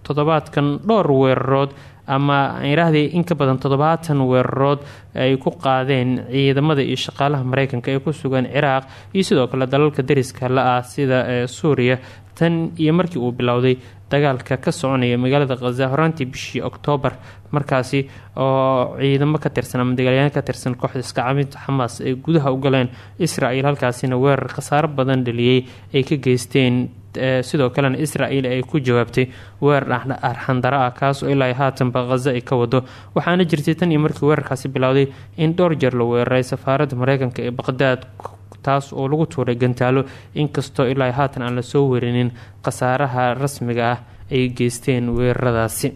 toddobaadkan dhowr weerarood ama iraahdii in ka badan toddobaatan weerarood ay ku qaadeen ciidamada iyo shaqaalaha mareykanka ee ku sugan ciraaq iyo sidoo kale dalalka dariska la ah sida suuriya. Tan iyo markii uu bilowday dagaalka ka soconaya magaalada khaza horaantii bishii oktoobar markaasi oo ciidamo ka tirsan ama dagaalyahaan ka tirsan kooxda iskacabinta xamaas ay gudaha u galeen israel halkaasina weerar khasaaro badan dhaliyey ay ka geysteen sidoo kalena israel ay ku jawaabtay weerar arxandaro ah kaas oo ilaa haatanba khaza ay ka wado. Waxaana jirtay tan iyo markii weerarkaasi bilowday in dhowr jeer la weeraray safaaradda mareykanka ee baqdaad taas oo lagu tuuray gantaalo inkastoo ilaa haatan aan la soo werinin khasaaraha rasmiga ah ay geysteen weeraradaasi.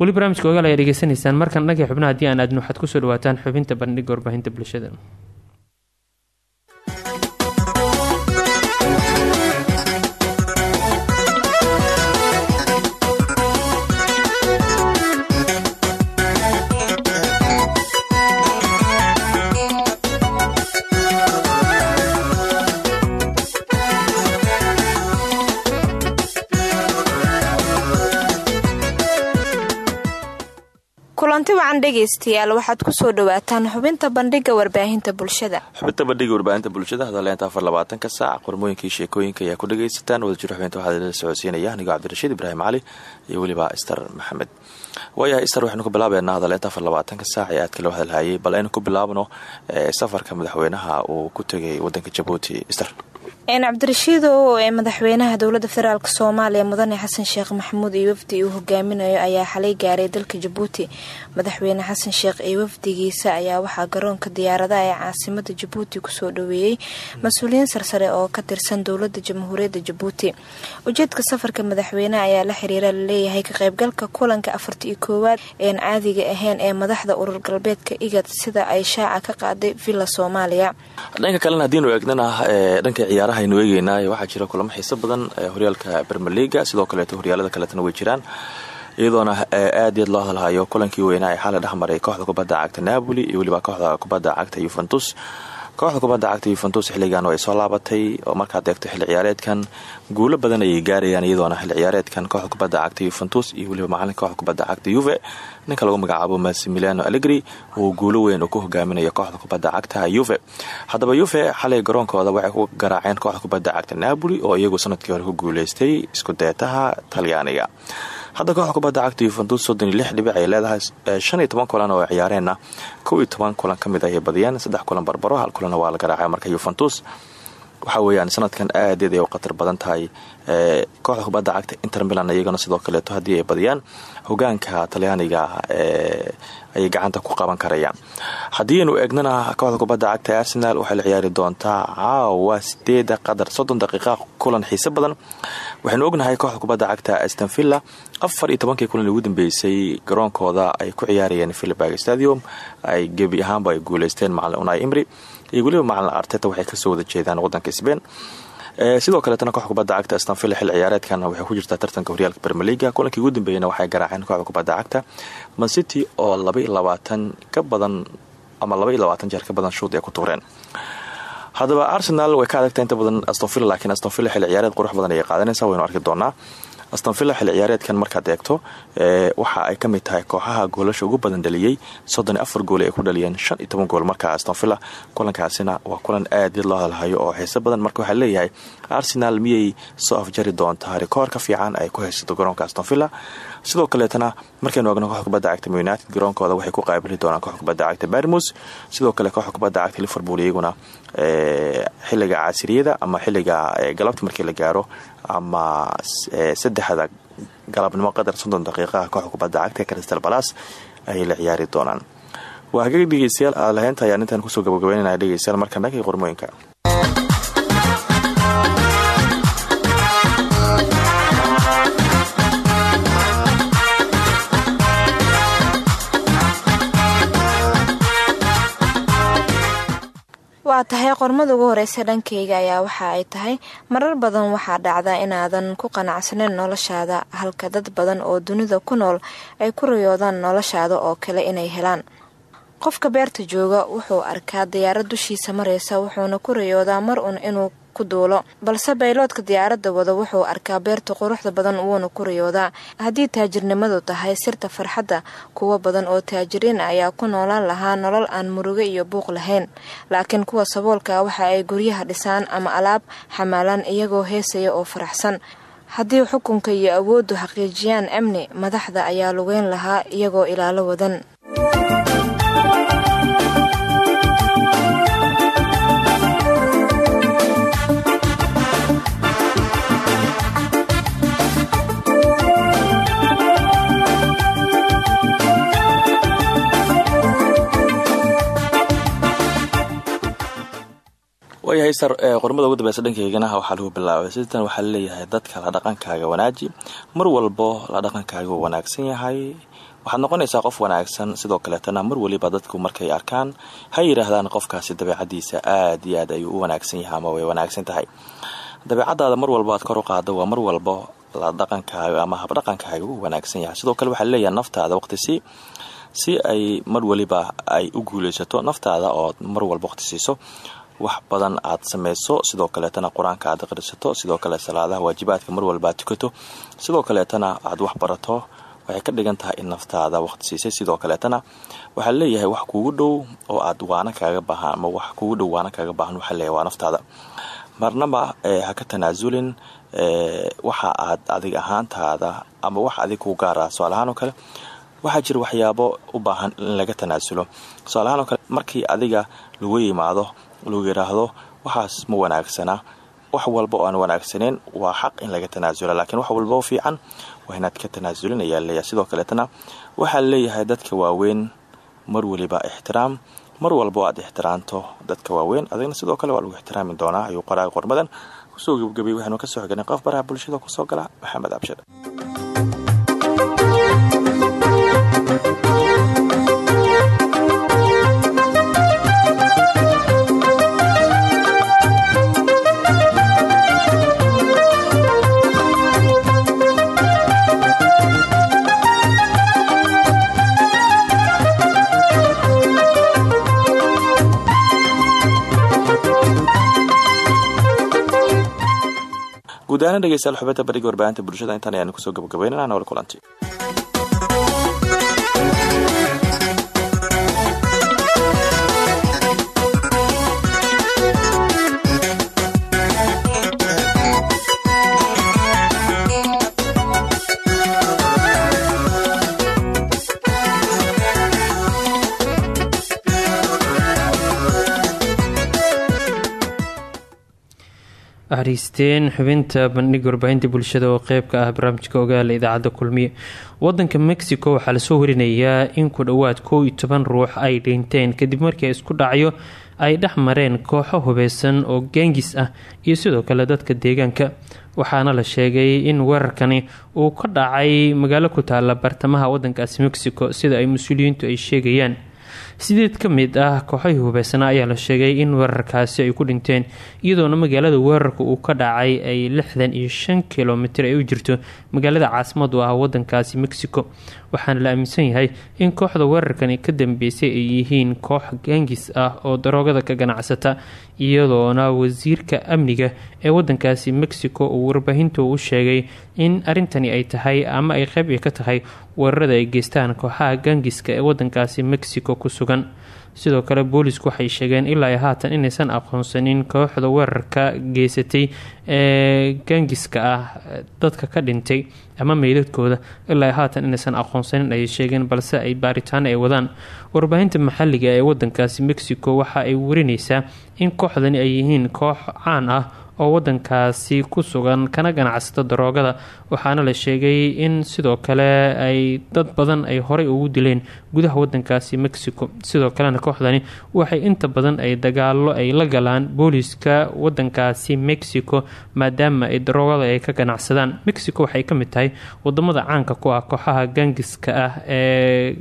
Weli barnaamijka ogaal ayaa dhegeysanaysaan markan dhankii xubnaha haddii aan aadno waxaad ku soo dhawaataan xubinta bandhiga warbaahinta bulshada kulanti wacan dhegaystayaal waxaad ku soo dhawaataan xubinta bandhiga warbaahinta bulshada. Xubinta bandhiga warbaahinta bulshada hadaleenta afar labaatanka saac qormooyinkii sheekooyinka ayaa ku dhagaysataan wadajir xubinta waxaa la socodsiinaya anigoo cabdirashiid ibraahim cali iyo weliba ister maxamed. Waayahay ister waxaynu ku bilaabeynaa hadaleenta afar labaatanka saac ee aadka loo hadalhayay bal aynu ku bilaabno safarka madaxweynaha uu ku tegay wadanka jabuuti. Ister cabdirashiidow ee madaxweynaha dowladda federaalk soomaaliya mudane xasan sheekh maxamuud iyo wafdi uu hogaaminayo ayaa xalay gaaray dalka jabuuti. Madaxweyne xasan sheekh iyo wafdigiisa ayaa waxaa garoonka diyaaradaha ee caasimada jabuuti ku soo dhaweeyey mas'uuliyiin sarsare oo ka tirsan dowladda jamhuuriyadda jabuuti. Ujeedka safarka madaxweyneha ayaa la xiriira la leeyahay ka qaybgalka kulanka afarta iyo koowaad een caadiga ahayn ee madaxda urur galbeedka igad sida ay shaaca ka qaaday villa soomaaliya dhanka kalena haddiinu eegnana dhanka ciyaaraha aynu eegeynaa waxaa jira kulamo xiiso badan horyaalka bermeliga sidoo kaleeto horyaalada kaletana way jiraan. Iyadoona aad yaad loo hadalhayo kulankii weynaa ee xalay dhexmaray kooxda kubadda cagta napoli iyo weliba kooxda kubadda cagta yuventus kooxda kubadda cagta yuventus xilligan ay soo laabatay oo markaad eegto xilli ciyaareedkan. Guulo badan ayay gaarayaan iyadoona xilli ciyaareedkan kooxda kubadda cagta yuventus iyo weliba macalinka kooxda kubadda cagta yuve ninka lagu magacaabo massimiliano alegri uu guulo weyn uu ku hogaaminayo kooxda kubadda cagta yuve haddaba yuve xalay garoonkooda waxay ku garaaceen kooxda kubadda cagta napoli oo iyagu sannadkii hore ku guuleystay isku deetaha talyaaniga hadda kooxda kubadda cagta yuventus soddon iyo lix dhibic ay leedahay shan iyo toban kulan oo ay ciyaareenna. Kow iyo toban kulan ka mid ayay badiyeen saddex kulan barbaro hal kulanna waa la garaacay marka yuventus waxa weeyaan sanadkan aadeed ay u badan tahay kooxda kubadda cagta inter milan iyagana sidoo kaleeto haddii ay badiyaan hogaanka talyaaniga ayay gacanta ku qaban karayaan. Haddii aynu eegnana kooxda kubadda cagta arsenal waxay la ciyaari doontaa caawa sideeda qadar soddon daqiiqa kulan xiise badan. Waxaynu ognahay kooxda kubadda cagta stanvilla afar iyo tobankii kulan ugu dambeysay garoonkooda ay ku ciyaarayeen philibag stadium. Ay gebi ahaanba ay guuleysteen macalin unai imri iyo weliba macalin arteta waxay ka soo wada jeedaan wadanka sbain sidoo kaleetana kooxda kubadda cagta stanvilla xil ciyaareedkan waxay ku jirtaa tartanka horyaalka bermeliga kulankii ugu dambeeyana waxay garaaceen kooxda kubadda cagta mancity oo labaiyo labaatan ka badan ama laba iyo labaatan jeer ka badan shuud ay ku tuureen. Haddaba arsenal way ka adagta inta badan astonvilla laakiin astonvilla xilli ciyaareed qurux badan ayay qaadanaysa waynu arki doonaa astonvilla xilli ciyaareedkan markaad eegto waxa ay ka mid tahay kooxaha goolasha ugu badan dhaliyey soddon gool ay ku dhaliyeen shan iyo toban gool. Marka astonvilla kulankaasina waa kulan aad loo hadalhayo oo xiiso badan. Marka waxaa leeyahay arsenal miyay soo afjari doontaa rikoor ka fiican ay ku haysato garoonka astonvilla sidoo kaleetana markaynu eegno kooxda kubadda cagta united garoonkooda waxay ku qaabili doonaan kooxda kubadda cagta sidoo kale kooxda kubadda liverpool iyaguna xilliga casiriyada ama xilliga galabta markii la gaaro ama saddexda galabnimo qadar soddon daqiiqaha kooxda kubadda cagta crystal balas ayay la ciyaari doonaan. Waa hagaag dhegeystayaal laheynta ayaan intaan ku soo gabagabeynana dhegeystayaal marka naga qormooyinka waa tahay qormada ugu horeysa dhankayga ayaa waxa ay tahay. Marar badan waxaa dhacda inaadan ku qanacsaneyn noloshaada halka dad badan oo dunida ku nool ay ku rayoodaan noloshaada oo kale inay helaan. Qofka beerta jooga wuxuu arkaa diyaarad dushiisa mareysa wuxuuna ku rayoodaa mar un inuu ku duulo balse bayloodka diyaaradda wada wuxuu arkaa beerta quruxda badan wuuna ku rayoodaa haddii taajirnimadu tahay sirta farxadda kuwo badan oo taajiriin ayaa ku noolaan lahaa nolol aan murugo iyo buuq lahayn. Laakiin kuwa saboolka waxa ay guryaha dhisaan ama alaab xamaalaan iyagoo heesaya oo faraxsan. Haddii xukunka iyo awooddu xaqiijiyaan amni madaxda ayaa lugeyn lahaa iyagoo ilaalo wadan waayahay sar qormada ugu dambeysa dhankaygana waxaa lagu bilaabay. Sidan waxaa la leeyahay dadka la dhaqankaaga wanaaji mar walbo la dhaqankaaga wanaagsan yahay. Waxaad noqonaysaa qof wanaagsan sidoo kaleetana mar waliba dadku markay arkaan ha yidhaahdaan qofkaasi dabeecadiisa aad iyo aad ayuu u wanaagsan yahay ama way wanaagsan tahay. Dabeecadaada mar walbo aad kor u qaado waa mar walbo la dhaqankaaga ama habdhaqankaaga uu wanaagsan yahay. Sidoo kale waxaa la leeyahay naftaada waqtisi si ay mar waliba ay u guuleysato naftaada oo mar walba waqti wax badan aad sameyso sidoo kaleetana qur'aanka aad aqrisato sidoo kale salaadaha waajibaadka mar walba aad tukato sidoo kaleetana aad wax barato waxay ka dhigan in naftaada waqti siisay sidoo kaleetana waxaa leeyahay wax kuugu dhow oo aad waana kaaga baahan ama wax kuugu dhow waana kaaga baahan waxaa leeyahay waa naftaada. Marnaba ha ka tanaasulin waxa aad adig ahaantaada ama wax adig kuu gaara. Su'aalahaan oo kale waxaa jira waxyaabo u baahan in laga tanaasulo. Su'aalahaan oo kale markii adiga lagu yimaado lagu yidhaahdo waxaas ma wanaagsana. Wax walba oo aan wanaagsaneyn waa xaq in laga tanaasula laakiin wax walba fiican waa inaad ka tanaasulin ayaa leeyahay sidoo kaleetana waxaa leeyahay dadka waaweyn mar waliba ixtiraam mar walba aad ixtiraamto dadka waaweyn. Adigna sidoo kale waa lagu ixtiraami doonaa. Ayuu qoraaga qormadan ku soo gebgabay waxaanu ka soo xiganay qof baraha bulshada ku soo gala maxamed abshir guud ahaan dhegeystayaal xubinta bariga warbaahinta bulshada intaan ayaanu ku soo gabagabeynana nool kulanti axriisteen xubinta bandhig warbaahinta bulshada oo qeyb ka ah barnaamijka ogaala idaacadda kulmiye. Wadanka mexico waxaa la soo warinayaa in ku dhowaad kow iyo toban ruux ay dhinteen kadib markii isku dhacyo ay dhex mareen kooxo hubeysan oo gangis ah iyo sidoo kale dadka deegaanka. Waxaana la sheegay in weerarkani uu ka dhacay magaalo ku taala bartamaha wadankaasi mexico sida ay mas'uuliyiintu ay sheegayaan sideed ka mid ah kooxahii hubeysana ayaa la sheegay in weerarkaasi ay ku dhinteen iyadoona magaalada weerarka uu ka dhacay ay lixdan iyo shan kilomitir ay u jirto magaalada caasimadu ah wadankaasi mexico waxaana la aaminsan yahay in kooxda weerarkani ka dambeysay ay yihiin koox gaangis ah oo daroogada ka ganacsata iyadoona wasiirka amniga ee wadankaasi mexico uu warbaahinta u sheegay in arintani ay tahay ama ay qeyb ka tahay weerarada ay geystaan kooxaha gaangiska ee wadankaasi mexico ku sugan sidoo kale boolisku waxay sheegeen ilaa haatan inaysan aqoonsanin kooxda weerarka geysatay ee gaangiska ah dadka ka dhintay ama meydadkooda ilaa haatan inaysan aqoonsanin ayay sheegeen balse ay baaritaano ay wadaan. Warbaahinta maxaliga ee wadankaasi mexico waxa ay warineysaa in kooxdani ay yihiin koox caan ah oo wadankaasi ku sugan kana ganacsata daroogada waxaana la sheegay in sidoo kale ay dad badan ay horey ugu dileen gudaha wadankaasi mexico. Sidoo kalena kooxdani waxay inta badan ay dagaalo ay la galaan booliska wadankaasi mexico maadaama ay daroogada ay ka ganacsadaan. Mexico waxay ka mid tahay waddamada caanka ku ah kooxaha gaangiska ah ee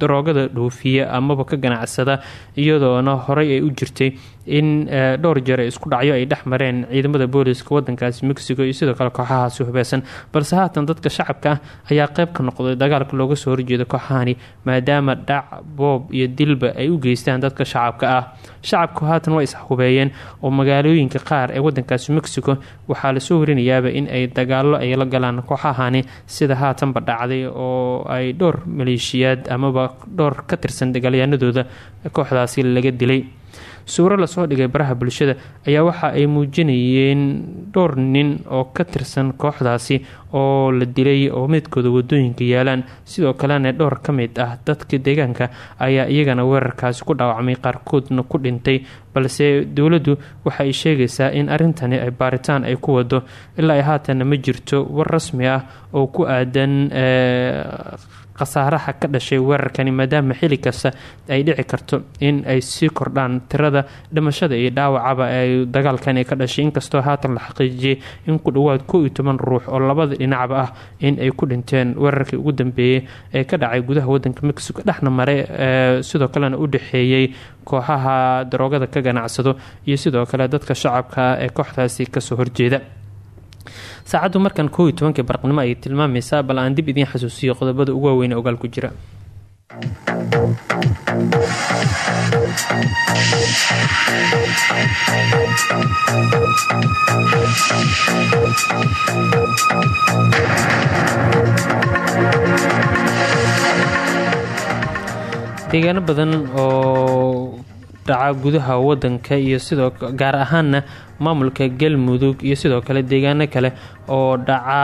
daroogada dhoofiya amaba ka ganacsada iyadoona horey ay u jirtay in dhowr jeer isku dhacyo ay dhex mareen ciidamada booliska wadankaasi mexico iyo sidoo kale kooxahaasi hubeysan balse haatan dadka shacabka ah ayaa qeyb ka noqday dagaalka looga soo horjeeda kooxahani maadaama dhac boob iyo dilba ay u geystaan dadka shacabka ah. Shacabku haatan waa ishubeeyeen oo magaalooyinka qaar ee wadankaasi mexico waxaa la soo warinayaaba in ay dagaalo ay la galaan kooxahani sida haatanba dhacday oo ay dhowr maleeshiyaad amaba dhowr ka tirsan dagaalyaanadooda kooxdaasi laga dilay suuro la soo dhigay baraha bulshada ayaa waxa ay muujinayeen dhowr nin oo ka tirsan kooxdaasi oo la dilay oo midkooda waddooyinka yaalaan. Sidoo kalena dhowr ka mid ah dadka deegaanka ayaa iyagana weerarkaasi ku dhaawacmay qaarkoodna ku dhintay balse dowladdu waxa ay sheegaysaa in arrintani ay baaritaan ay ku wado ilaa ay ma jirto war rasmi ah oo ku aadan khasaaraha ka dhashay weerarkani maadaama xili kasta ay dhici karto in ay sii kordhaan tirada dhimashada iyo dhaawacaba ay dagaalkani ka dhashay. Inkastoo haatan la xaqiijiyay in ku dhowaad kow iyo toban ruux oo labada dhinacba ah in ay ku dhinteen weerarkii ugu dambeeyey ee ka dhacay gudaha wadanka mexico dhexna mare sidoo kalena u dhexeeyey kooxaha daroogada ka ganacsado iyo sidoo kale dadka shacabka ee kooxdaasi ka soo horjeeda saacaddu markan kow iyo tobankii barqnimo ayay tilmaamaysaa bal aan dib idiin xasuusiyo qodobada ugu waaweyn ee ogaal ku jira. Deegaano badan oo dhaca gudaha wadanka iyo sidoo gaar ahaana maamulka galmudug iyo sidoo kale deegaano kale oo dhaca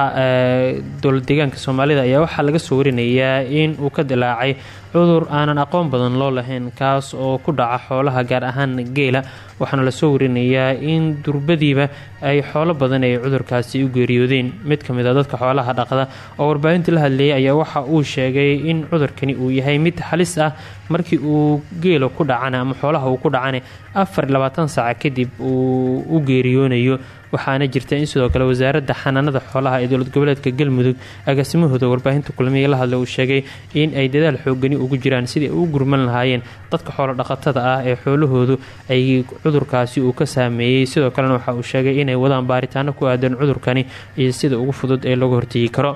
dowlad deegaanka soomaalida ayaa waxaa laga soo warinayaa in uu ka dilaacay cudur aanan aqoon badan loo lahayn kaas oo ku dhaca xoolaha gaar ahaan geela. Waxaana la soo warinayaa in durbadiiba ay xoolo badan ay cudurkaasi u geeriyoodeen. Mid ka mid a dadka xoolaha dhaqda oo warbaahinta la hadlayay ayaa waxa uu sheegay in cudurkani uu yahay mid halis ah markii uu geela ku dhacana ama xoolaha uu ku dhacana. Afar iyo labaatan saaca kadib uu u geeriyoonayo waxaana jirta in sidoo kale wasaaradda xanaanada xoolaha ee dowlad goboleedka galmudug agaasimahooda warbaahinta kulmiye la hadla uu sheegay in ay dadaal xoogani ugu jiraan sidii ay u gurman lahaayeen dadka xoolo dhaqatada ah ee xoolahoodu ay cudurkaasi uu ka saameeyey. Sidoo kalena waxa uu sheegay inay wadaan baaritaano ku aadan cudurkani iyo sida ugu fudud ee looga hortegi karo.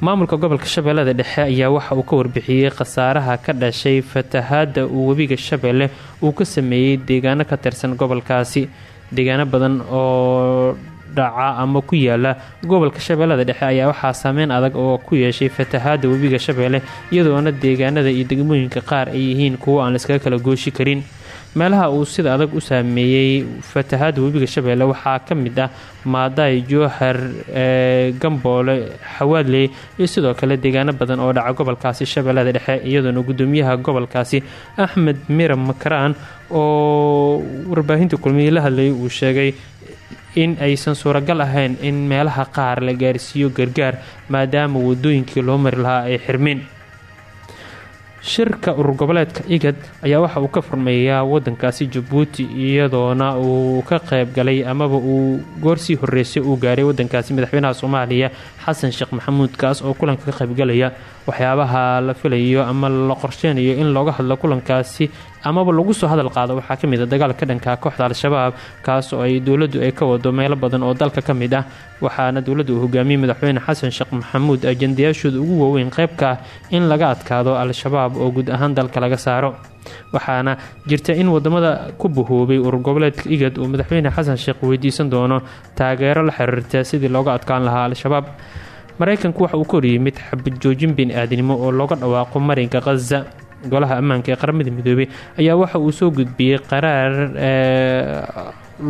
Maamulka gobolka shabeellada dhexe ayaa waxa uu ka warbixiyey khasaaraha ka dhashay fatahaada uu webiga shabeelle uu ka sameeyey deegaano ka tirsan gobolkaasi deegaano badan oo dhaca ama ku yaalla gobolka shabeellada dhexe ayaa waxaa saameyn adag oo ku yeeshay fatahaada webiga shabeelle iyadoona deegaanada iyo degmooyinka qaar ay yihiin kuwo aan laiskaga kala gooshi karin meelaha uu sida adag u saameeyey fatahaada webiga shabeelle waxaa ka mid ah maadaay jowhar gamboole xawaadley iyo sidoo kale deegaano badan oo dhaca gobolkaasi shabeellada dhexe iyadoona gudoomiyaha gobolkaasi axmed miram makaraan oo warbaahinta kulmiye la hadlayay uu sheegay in aysan suuragal ahayn in meelaha qaar la gaarsiiyo gargaar maadaama wadooyinkii loo mari lahaa ay xirmeen shirka urur goboleedka igad ayaa waxa uu ka furmeeyaa wadankaasi jabuuti iyadoona uu ka qayb galay amaba uu goorsii horeysay uu gaaray wadankaasi madaxweynaha soomaaliya xasan sheekh maxamuud kaas oo kulanka ka qaybgalaya waxyaabaha la filayo ama la qorsheynayo in looga hadlo kulankaasi amaba lagu soo hadal qaado waxaa ka mid a dagaalka dhanka kooxda al-shabaab kaas oo ay dowladdu ay ka wado meelo badan oo dalka ka mid ah. Waxaana dowladda uu hogaamiyey madaxweyne xasan sheekh maxamuud ajandayaashooda ugu waaweyn qeybka ah in laga adkaado al-shabaab oo guud ahaan dalka laga saaro. Waxaana jirta in waddamada ku bahoobay urur goboleedka igad uu madaxweyne xasan sheekh weydiisan doono taageero la xiriirta sidii looga adkaan lahaa al-shabaab maraykanku waxa uu ka horyimid xabad joojin bini-aadnimo oo looga dhawaaqo marinka khaza golaha ammaanka ee qaramada midoobey ayaa waxa uu soo gudbiyey qaraar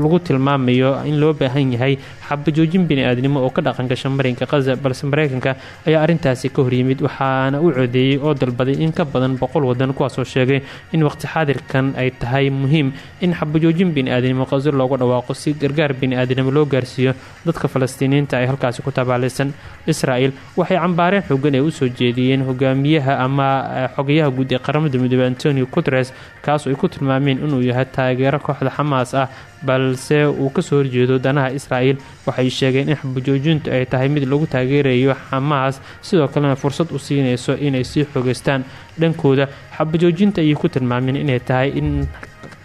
lagu tilmaamayo in loo baahan yahay xabajoojin bini-aadnimo oo ka dhaqan gasha marinka khaza balse mareykanka ayaa arintaasi ka horyimid waxaana u codeeyey oo dalbaday in ka badan boqol wadan kuwaasoo sheegay in waqti xaadirkan ay tahay muhiim in xabajoojin bini-aadnimo khazo looga dhawaaqo si gargaar bini-aadnimo loo gaarsiiyo dadka falastiiniyiinta ay halkaasi ku tabaalaysan. Israel waxay cambaareen xoogan ay u soo jeediyeen hogaamiyaha ama xogayaha guud ee qaramada midoobey antonio guteres kaasoo ay ku tilmaameen inuu yahay taageero kooxda xamaas ah balse uu ka soo horjeedo danaha israel waxay sheegeen in xabajoojintu ay tahay mid lagu taageerayo xamaas sidoo kalena fursad u siinayso inay sii xogeystaan dhankooda. Xabajoojinta ayay ku tilmaameen inay tahay in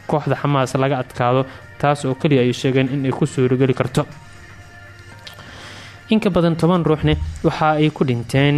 kooxda xamaas laga adkaado taas oo keliya ay sheegeen inay ku suurogeli karto. Inka badan toban ruuxne waxa ay ku dhinteen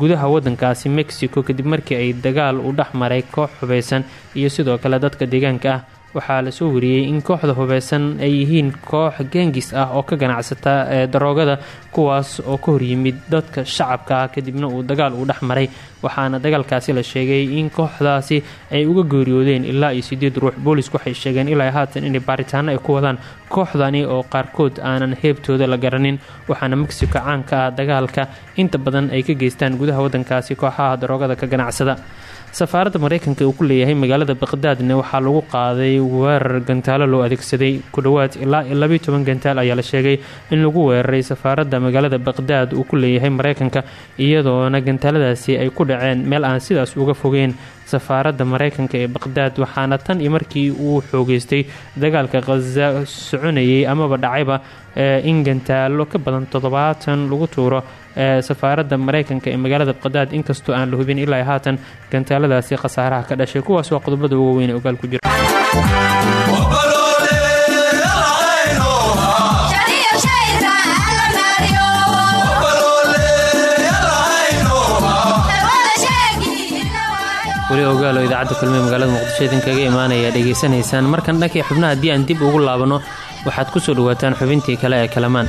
gudaha wadankaasi mexico kadib markii ay dagaal u dhex maray koox hubeysan iyo sidoo kale dadka deegaanka ah waxaa la soo wariyey in kooxda hubeysan ay yihiin koox gengis ah oo ka ganacsata ee daroogada kuwaas oo ka horyimid dadka shacabka ah kadibna uu dagaal uu dhex maray waxaana dagaalkaasi la sheegay in kooxdaasi ay uga geeriyoodeen ilaa iyo sideed ruux. Boolisku waxay sheegeen ilaa haatan inay baaritaano ay ku wadaan kooxdani oo qaarkood aanan heebtooda la garanin waxaana mexico caanka ah dagaalka. Inta badan ay ka geystaan gudaha wadankaasi kooxaha daroogada ka ganacsada. Safaaradda mareykanka uu ku leeyahay magaalada baqdaadna waxaa lagu qaaday weerar gantaalo loo adeegsaday ku dhowaad ilaa iyo labiyo toban gantaal ayaa la sheegay in lagu weeraray safaaradda magaalada baqdaad uu ku leeyahay mareykanka iyadoona gantaaladaasi ay ku dhaceen meel aan sidaas uga fogeen safaaradda mareykanka ee baqdaad waxaana tan iyo markii uu xoogeystay dagaalka khaza soconayay amaba dhacayba in gantaalo ka badan toddobaatan lagu tuuro safaaradda mareykanka ee magaalada baqdaad. Inkastoo aan la hubin ilaa haatan gantaaladaasi khasaaraha ka dhashay kuwaas waa qodobada uga weyn ee ogaal ku jira weli ogaalo idaacadda kulmihe magaalada muqdisho idinkaga imaanaya dhegaysanaysaan markan dhankii xubnaha haddii aan dib ugu laabano waxaad ku soo dhawaataan xubintii kale ee kalamaan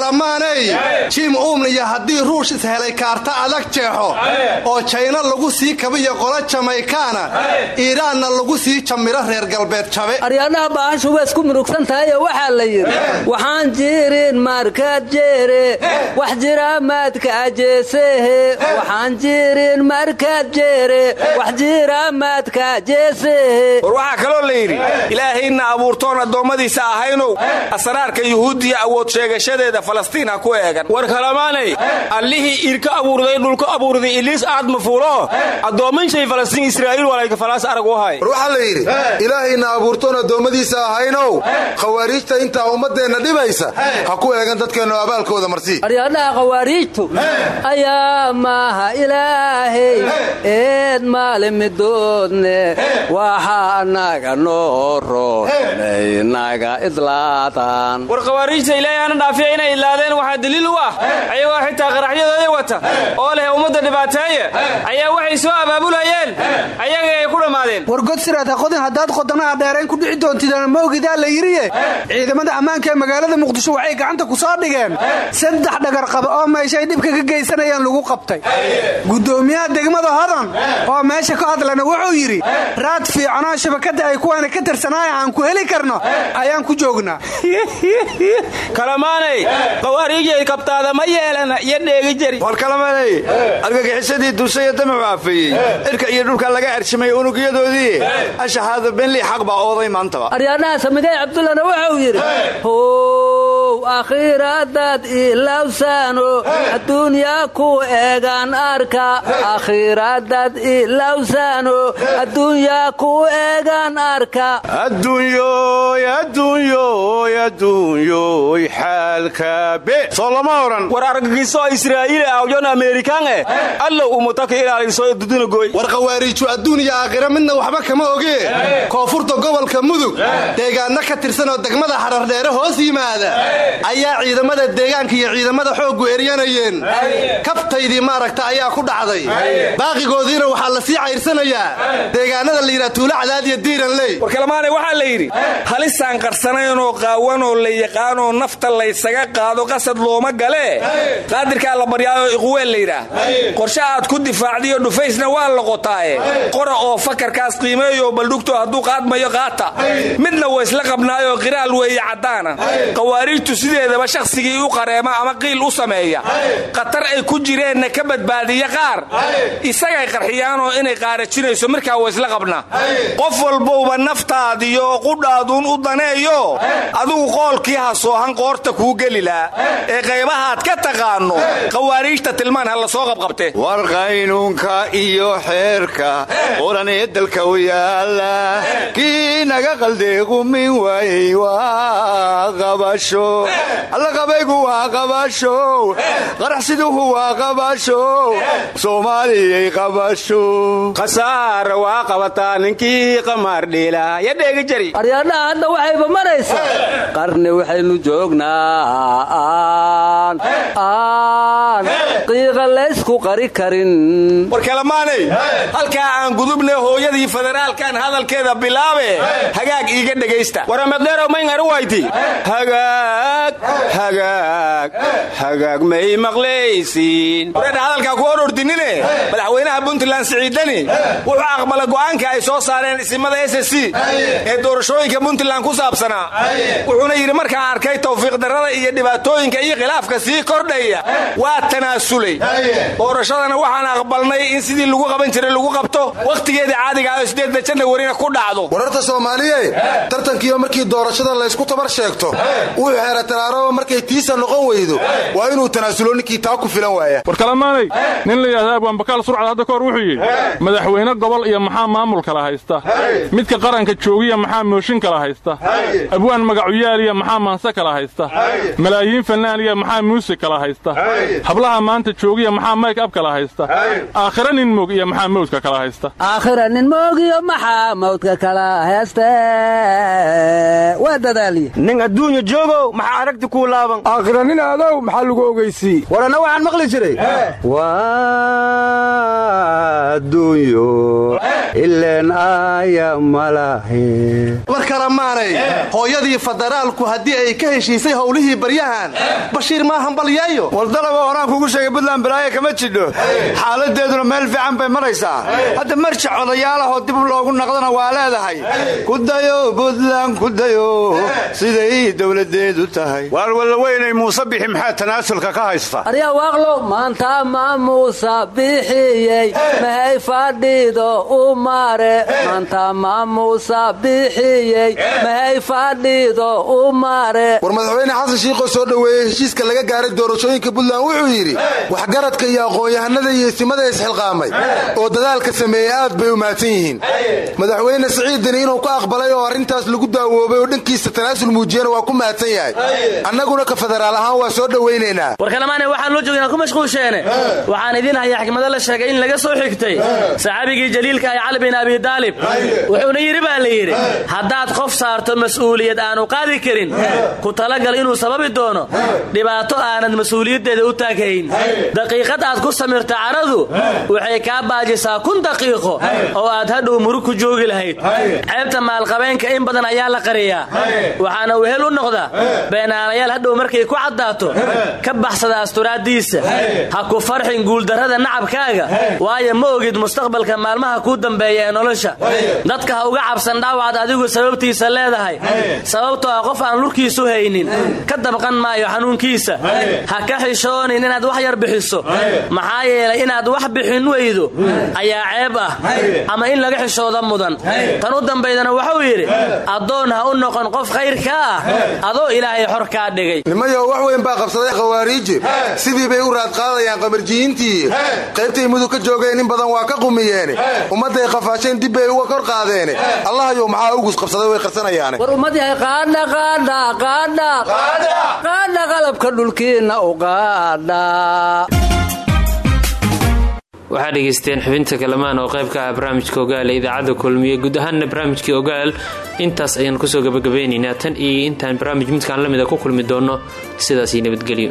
war kalamaanay jim uumniya haddii ruush ishelay kaarta adag jeexo. Oo jayna lagu sii kabiyo qolo jamaykaana iiraanna lagu sii jamiro reer galbeed jabe. Aryaadhaha baahashu waa isku murugsan tahayo waxaa la yidhi waxaan jirin markaad jeere wax jira maadka ajeesehe waxaan jirin markaad jeere wax jira maadka jeesehe war waxaa kaloo la yidhi ilaahayna abuurtoon addoommadiisa ahaynow asraarka yuhuuddiya awood sheegashada war kalamaanay allihii irka abuurday dhulka abuurday iliis aad mafuulo addoominshay falastiin israa'iil walayka falaas arag u hay war waxaa la yidhi ilaahayna abuurtoon addoommadiisa ahaynow. Khawaariijta intaa ummaddeenna dhibaysa ha ku eegan dadkeennu abaalkooda marsii aryaadhaha khawaariijtu ayaa maaha ilaahey eed maalimidoodne waxa annaga noo roon inay naga idlaadaan war khawaariijta ilaahay aana dhaafiya inay idlaadeen waxaa daliil u ah ayagoo xitaa qaraxyadoodii wata oo leh ummadda dhibaateeye ayaa waxay soo abaabulayeen ayaga ay ku dhammaadeen. Wargod siraad haqodin haddaad qodanaha dheerayn ku dhici doontidana ma ogidaa la yidhiye. Ciidamada ammaanka ee magaalada muqdisho waxay gacanta ku soo dhigeen. Saddex dhagarqaba oo meeshay dhibka ka geysanayaan lagu qabtay. Gudoomiyaha degmada hodan oo meesha ka hadlana wuxuu yidhi raad fiicanoo shabakadda ay kuwaana ka tirsanaaya aan ku heli karno ayaan ku joognaa (laughs) khawaariijay kabtaada ma yeelana iyo dheegi jari. War kalamanay argagixisadii duusaya damacu aafeeyey cirka iyo dhulka laga ershimay unugyadoodii. Ashahaada benlii xaq baa ooday maantaba. Aryaadhaha samidey cabdullana wuxuu yidhi how akhiiradaad ilawsaano adduunyaa ku eegaan arka. Akhiiradaad ilawsaano adduunyaa ku eegaan arka. Adduunyoy adduunyoy adduunyoy xaalkaabe soo lama oran. War argagiso israa'iil awjon amerikaan eh allow umutaka ilaaliso dudunagoy war khawaariiju adduun iyo aakhira midna waxba kama ogee koonfurta gobolka mudug deegaanno ka tirsanoo degmada xarardheere hoos yimaada. Ayaa ciidamada deegaanka iyo ciidamada xooggu eryanayeen. Kabtaydii maaragta ayaa ku dhacday. Baaqigoodiina waxaa la sii cayrsanayaa. Deegaanada la yidhaha tuulo cadaad iyo diiranley war kalamaane waxaa la yidhi halisaan qarsanaynoo qaawanoo la yaqaanoo nafta laysaga qaado qasad looma galee qaadirkaa la baryaayoo iquweel la yidhaah. Qorshe aad ku difaacdiyo dhufaysna waa loqotaaye qora oo fakarkaas qiimeeyo baldhugto hadduu qaadmayo qaata. Midna waa isla qabnaayoo qiraal weeye caddaana. Khawaariijtu sideedaba shakhsigii u qareema ama qiil u sameeya. Khatar ay ku jireenna ka badbaadiya qaar. Isagay qarxiyaanoo inay qaarajinayso markaa waa isla qabnaa. Qof walbowba naftaadiyo qudhaaduun u daneeyo. Adigu qoolkii ha soohan qoorta kuu geli laa ee qaybahaad ka taqaanno khawaariijta tilmaan ha la soo qabqabte. War qaynuunka iyo xeerka qoran ee dalka u yaalla kii naga qaldeequmin waayey waa qabasho. Allaqabaygu waa qabasho qaraxsiduhu waa qabasho soomaaliyay qabasho. Khasaara waa qabataa ninkii qamaar dhiila ya dheegi jari. Aryaadhaha hadda waxayba maraysaa. Qarni waxaynu joognaa aan aan qiiqa laysku qari karin. War kalamaanay halkaa aan gudubne hooyadii federaalkan hadalkeeda bilaabe hagaag iiga dhegaysta. Waramadheerow mayngaru wayti. Hagaag hagaag hagaag may maqlaysiin. Wareedha hadalkaa ku hor ordinine madaxweynaha puntland siciidani wuxuu aqbala go'aanka ay soo saareen isimada s c ee doorashooyinka puntland ku saabsanaa. Wuxuuna yidhi markaan arkay tawfiiq darrada iyo dhibaatooyinka iyo khilaafka sii kordhaya waa tanaasulay. Doorashadana waxaan aqbalnay in sidii lagu qaban jiray lagu qabto wakhtigeeda caadiga ah oo sideedda janwarina ku dhacdo. Wararta soomaaliye tartankiiba markii doorashada laysku tabar sheegto wuxuu xeera taraaraba markay tiisa noqon weydo. Waa inuu tanaasulo ninkii taa ku filan waaya war kalamaanay nin la yidhahda abwaanbakaal surcad hadda kahor wuxuu yidhi madaxweyne gobol iyo maxaa maamul kala haysta? Midka qaranka joogiya maxaa mooshin kala haysta? Abwaan magacuyaaliya maxaa maanse kala haysta malaayiin fannaaniya maxaa muusig kala haysta hablaha maanta joogiya maxaa mayk ab kala haysta aakhira nin moog iyo maxaa mawdka kala haysta aakhira nin moogiyo maxaa mawdka kala heeste waa dadaaliye nin adduunya joogow maxaa aragti kuu laaban? Aakhira nin aadow maxaa lagu ogeysii waranna waxaan maqli jiray. Adduunyo ileen aaya malahe war kalamaanay hooyadii federaalku haddii ay ka heshiisay howlihii baryahan bashiir maahan balyaayo war dalaba horaan kugu sheegay buntland balaayo kama jidho. Xaaladeeduna meel fiican bay maraysaa. Hadda marjac odayaalahoo dib loogu naqdana waa leedahay. Kudayo buntland kudayo siday dowladeedu tahay. Waar wallaweynay muuse bixi maxaa tanaasulka ka haysta? Aryaa waaqlow maanta maamuusa bixiyey. Mahay fadhido u mare maanta maamuusa bixiyey. Mahay fadhido u mare war madaxweyne xasan shiiqoo soo dhoweeyey heshiiska laga gaaray doorashooyinka puntland wuxuu yidhi waxgaradka iyo aqoon-yahanada iyo isimada isxilqaamay oo dadaalka sameeyey aad bay u mahadsan yihiin. Madaxweyne siciidani inuu ka aqbalay oo arrintaas lagu daawoobay oo dhankiisa tanaasul muujiyana waa ku mahadsan yahay. Annaguna ka federaal ahaan waa soo dhowaynaynaa warkalamaane waxaan loo joognaa ku mashquulsheene. Waxaan idin hayaa xikmado la sheegay in laga soo xigtay. Saxaabigii jaliilka ah cali bin abi daalib wuxuuna yidhi baa la yidhi haddaad qof saarto mas'uuliyad aanu qaadi karin ku talagal inuu sababi doono dhibaato aanad mas'uuliyaddeeda u taaghayn daqiiqad aad ku samirta caradu waxay kaa baajisaa kun daqiiqo oo aad hadhow murug ku joogi lahayd. Ceebta maalqabeenka in badan ayaa la qariyaa. Waxaana wehel u noqda beenaalayaal hadhow markay ku caddaato ka baxsada asturaaddiisa. Ha ku farxin guuldarrada nacabkaaga. Waayo ma ogid mustaqbalka maalmaha kuu dambeeya ee nolosha. Dadka ha uga cabsan dhaawacaad adigu sababtiisa leedahay. Sababtoo ah qof aan lurkiisu haynin. Ka dabqan maayo xanuunkiisa. Ha ka xishoonin inaad wax yar bixiso. Maxaa yeelay inaad wax bixin weydo ayaa ceeb ah. Ama in laga xishooda mudan. Tan u dambaydana wuxuu yidhi addoon ha u noqon qof khayrka ah adoo ilaahay xor kaa dhigay. Nimayo wax weyn baa qabsaday khawaariiji sidii bay u raadqaadayaan qamarjiyiintii qaybtay mudug ka joogeen in badan waa ka qumiyeen. Ummadday qafaasheen dib bay uga kor qaadeen. Allahayow maxaa ugus qabsaday way qarsanayaane war ummad yahay qaadha qaadha qaadha qaadha qalabka dhulkiinna u qaadha waxaa dhegaysteen xubinta kalamaan oo qayb ka ah barnaamijka ogaal ee idaacadda kulmiye. Guud ahaanna barnaamijkii ogaal intaas ayaan ku soo gabagabeynaynaa tan iyo intaan barnaamij midkaan la mida ku kulmi doonno sidaasii nabadgelyo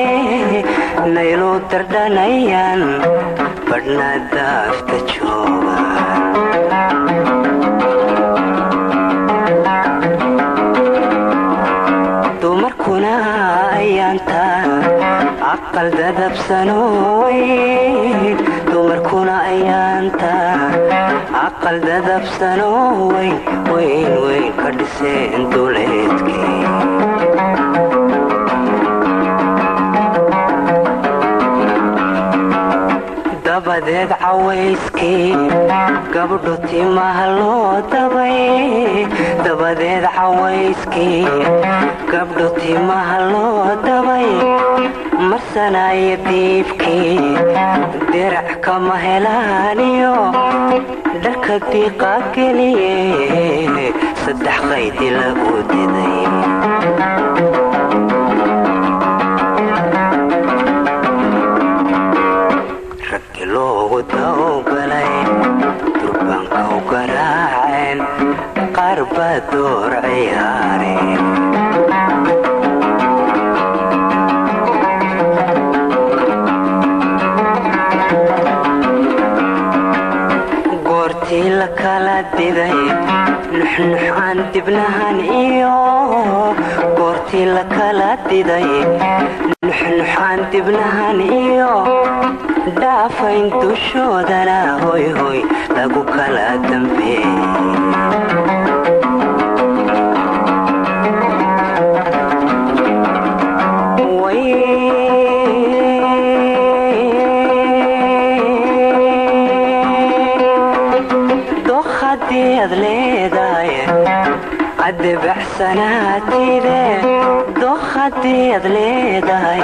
naylu dardhanayaan badhna daafta jooga dumarkuna ayaanta aqal dadabsanooy dumarkuna ayaanta aqal dadabsanoo weyn weyn weyn ka dhiseen duleedkii dabadeed cawayskii gabdho timaha loo dabay dabadeed cawayskii gabdho timaha loo dabay marsanaya diibkii dirac kama helaaniyo dharka diiqa geliye saddex qaydi lagu diday loogu lagu dawgalay durbaanka u garaaceen qaar baa door ciyaareen goortii la kala diday nuxnuxaan dibnahan iyo. Goortii la kala diday nuxnuxaan dibnahan iyo dhaafayn dushoodana hoyhoy lagu kala leedahay adebaxsanaatide dokhadiad leedahay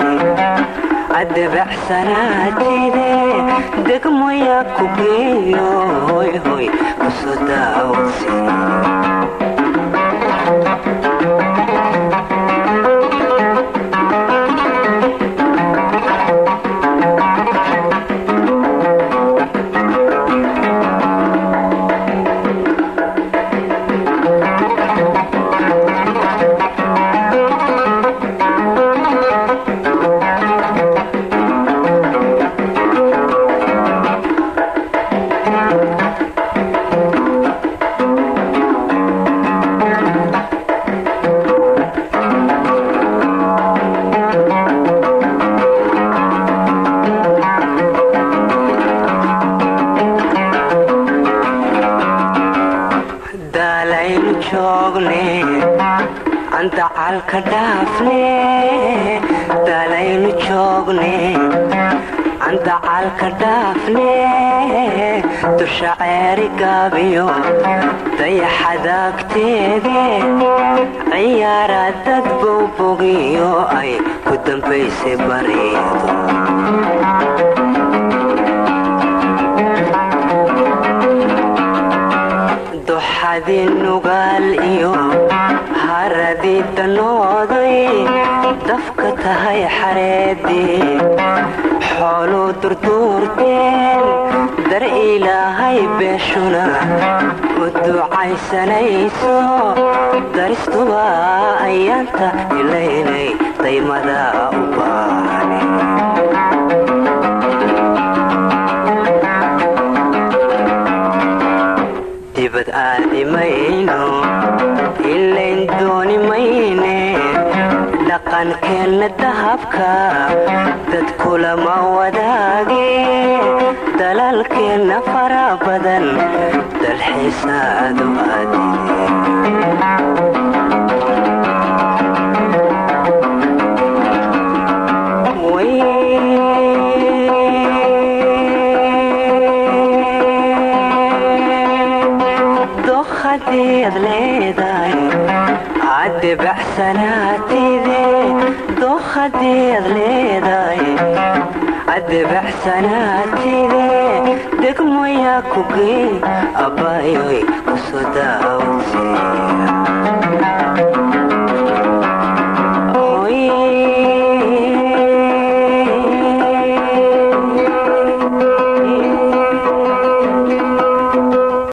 adebaxsanaatide degmoya ku geeyo hoyhoy ku soo andacalka dhaafne daalaynu joogne andacalka dhaafne dusha ceeri gaabiyo dayaxadaagteede ciyaara dad bowbogiyo ay ku dambaysay baryadu doxadii nugaal iyo danooday dafka tahay xareedii xooluu durduurteen dar ilaahay beeshuna u ducaysanayso daristuba ayaanta ilaynay daymada u baahane dibad aadimayno dhaqankeenna dahabka dad kulama wadaage dalalkeenna fara badan dalxiisaadu dokhadiad leedahay adebaxsanaatide khadiad leedahay cadabaxsanaatide degmaya ku gey abaayoy ku soo daawsee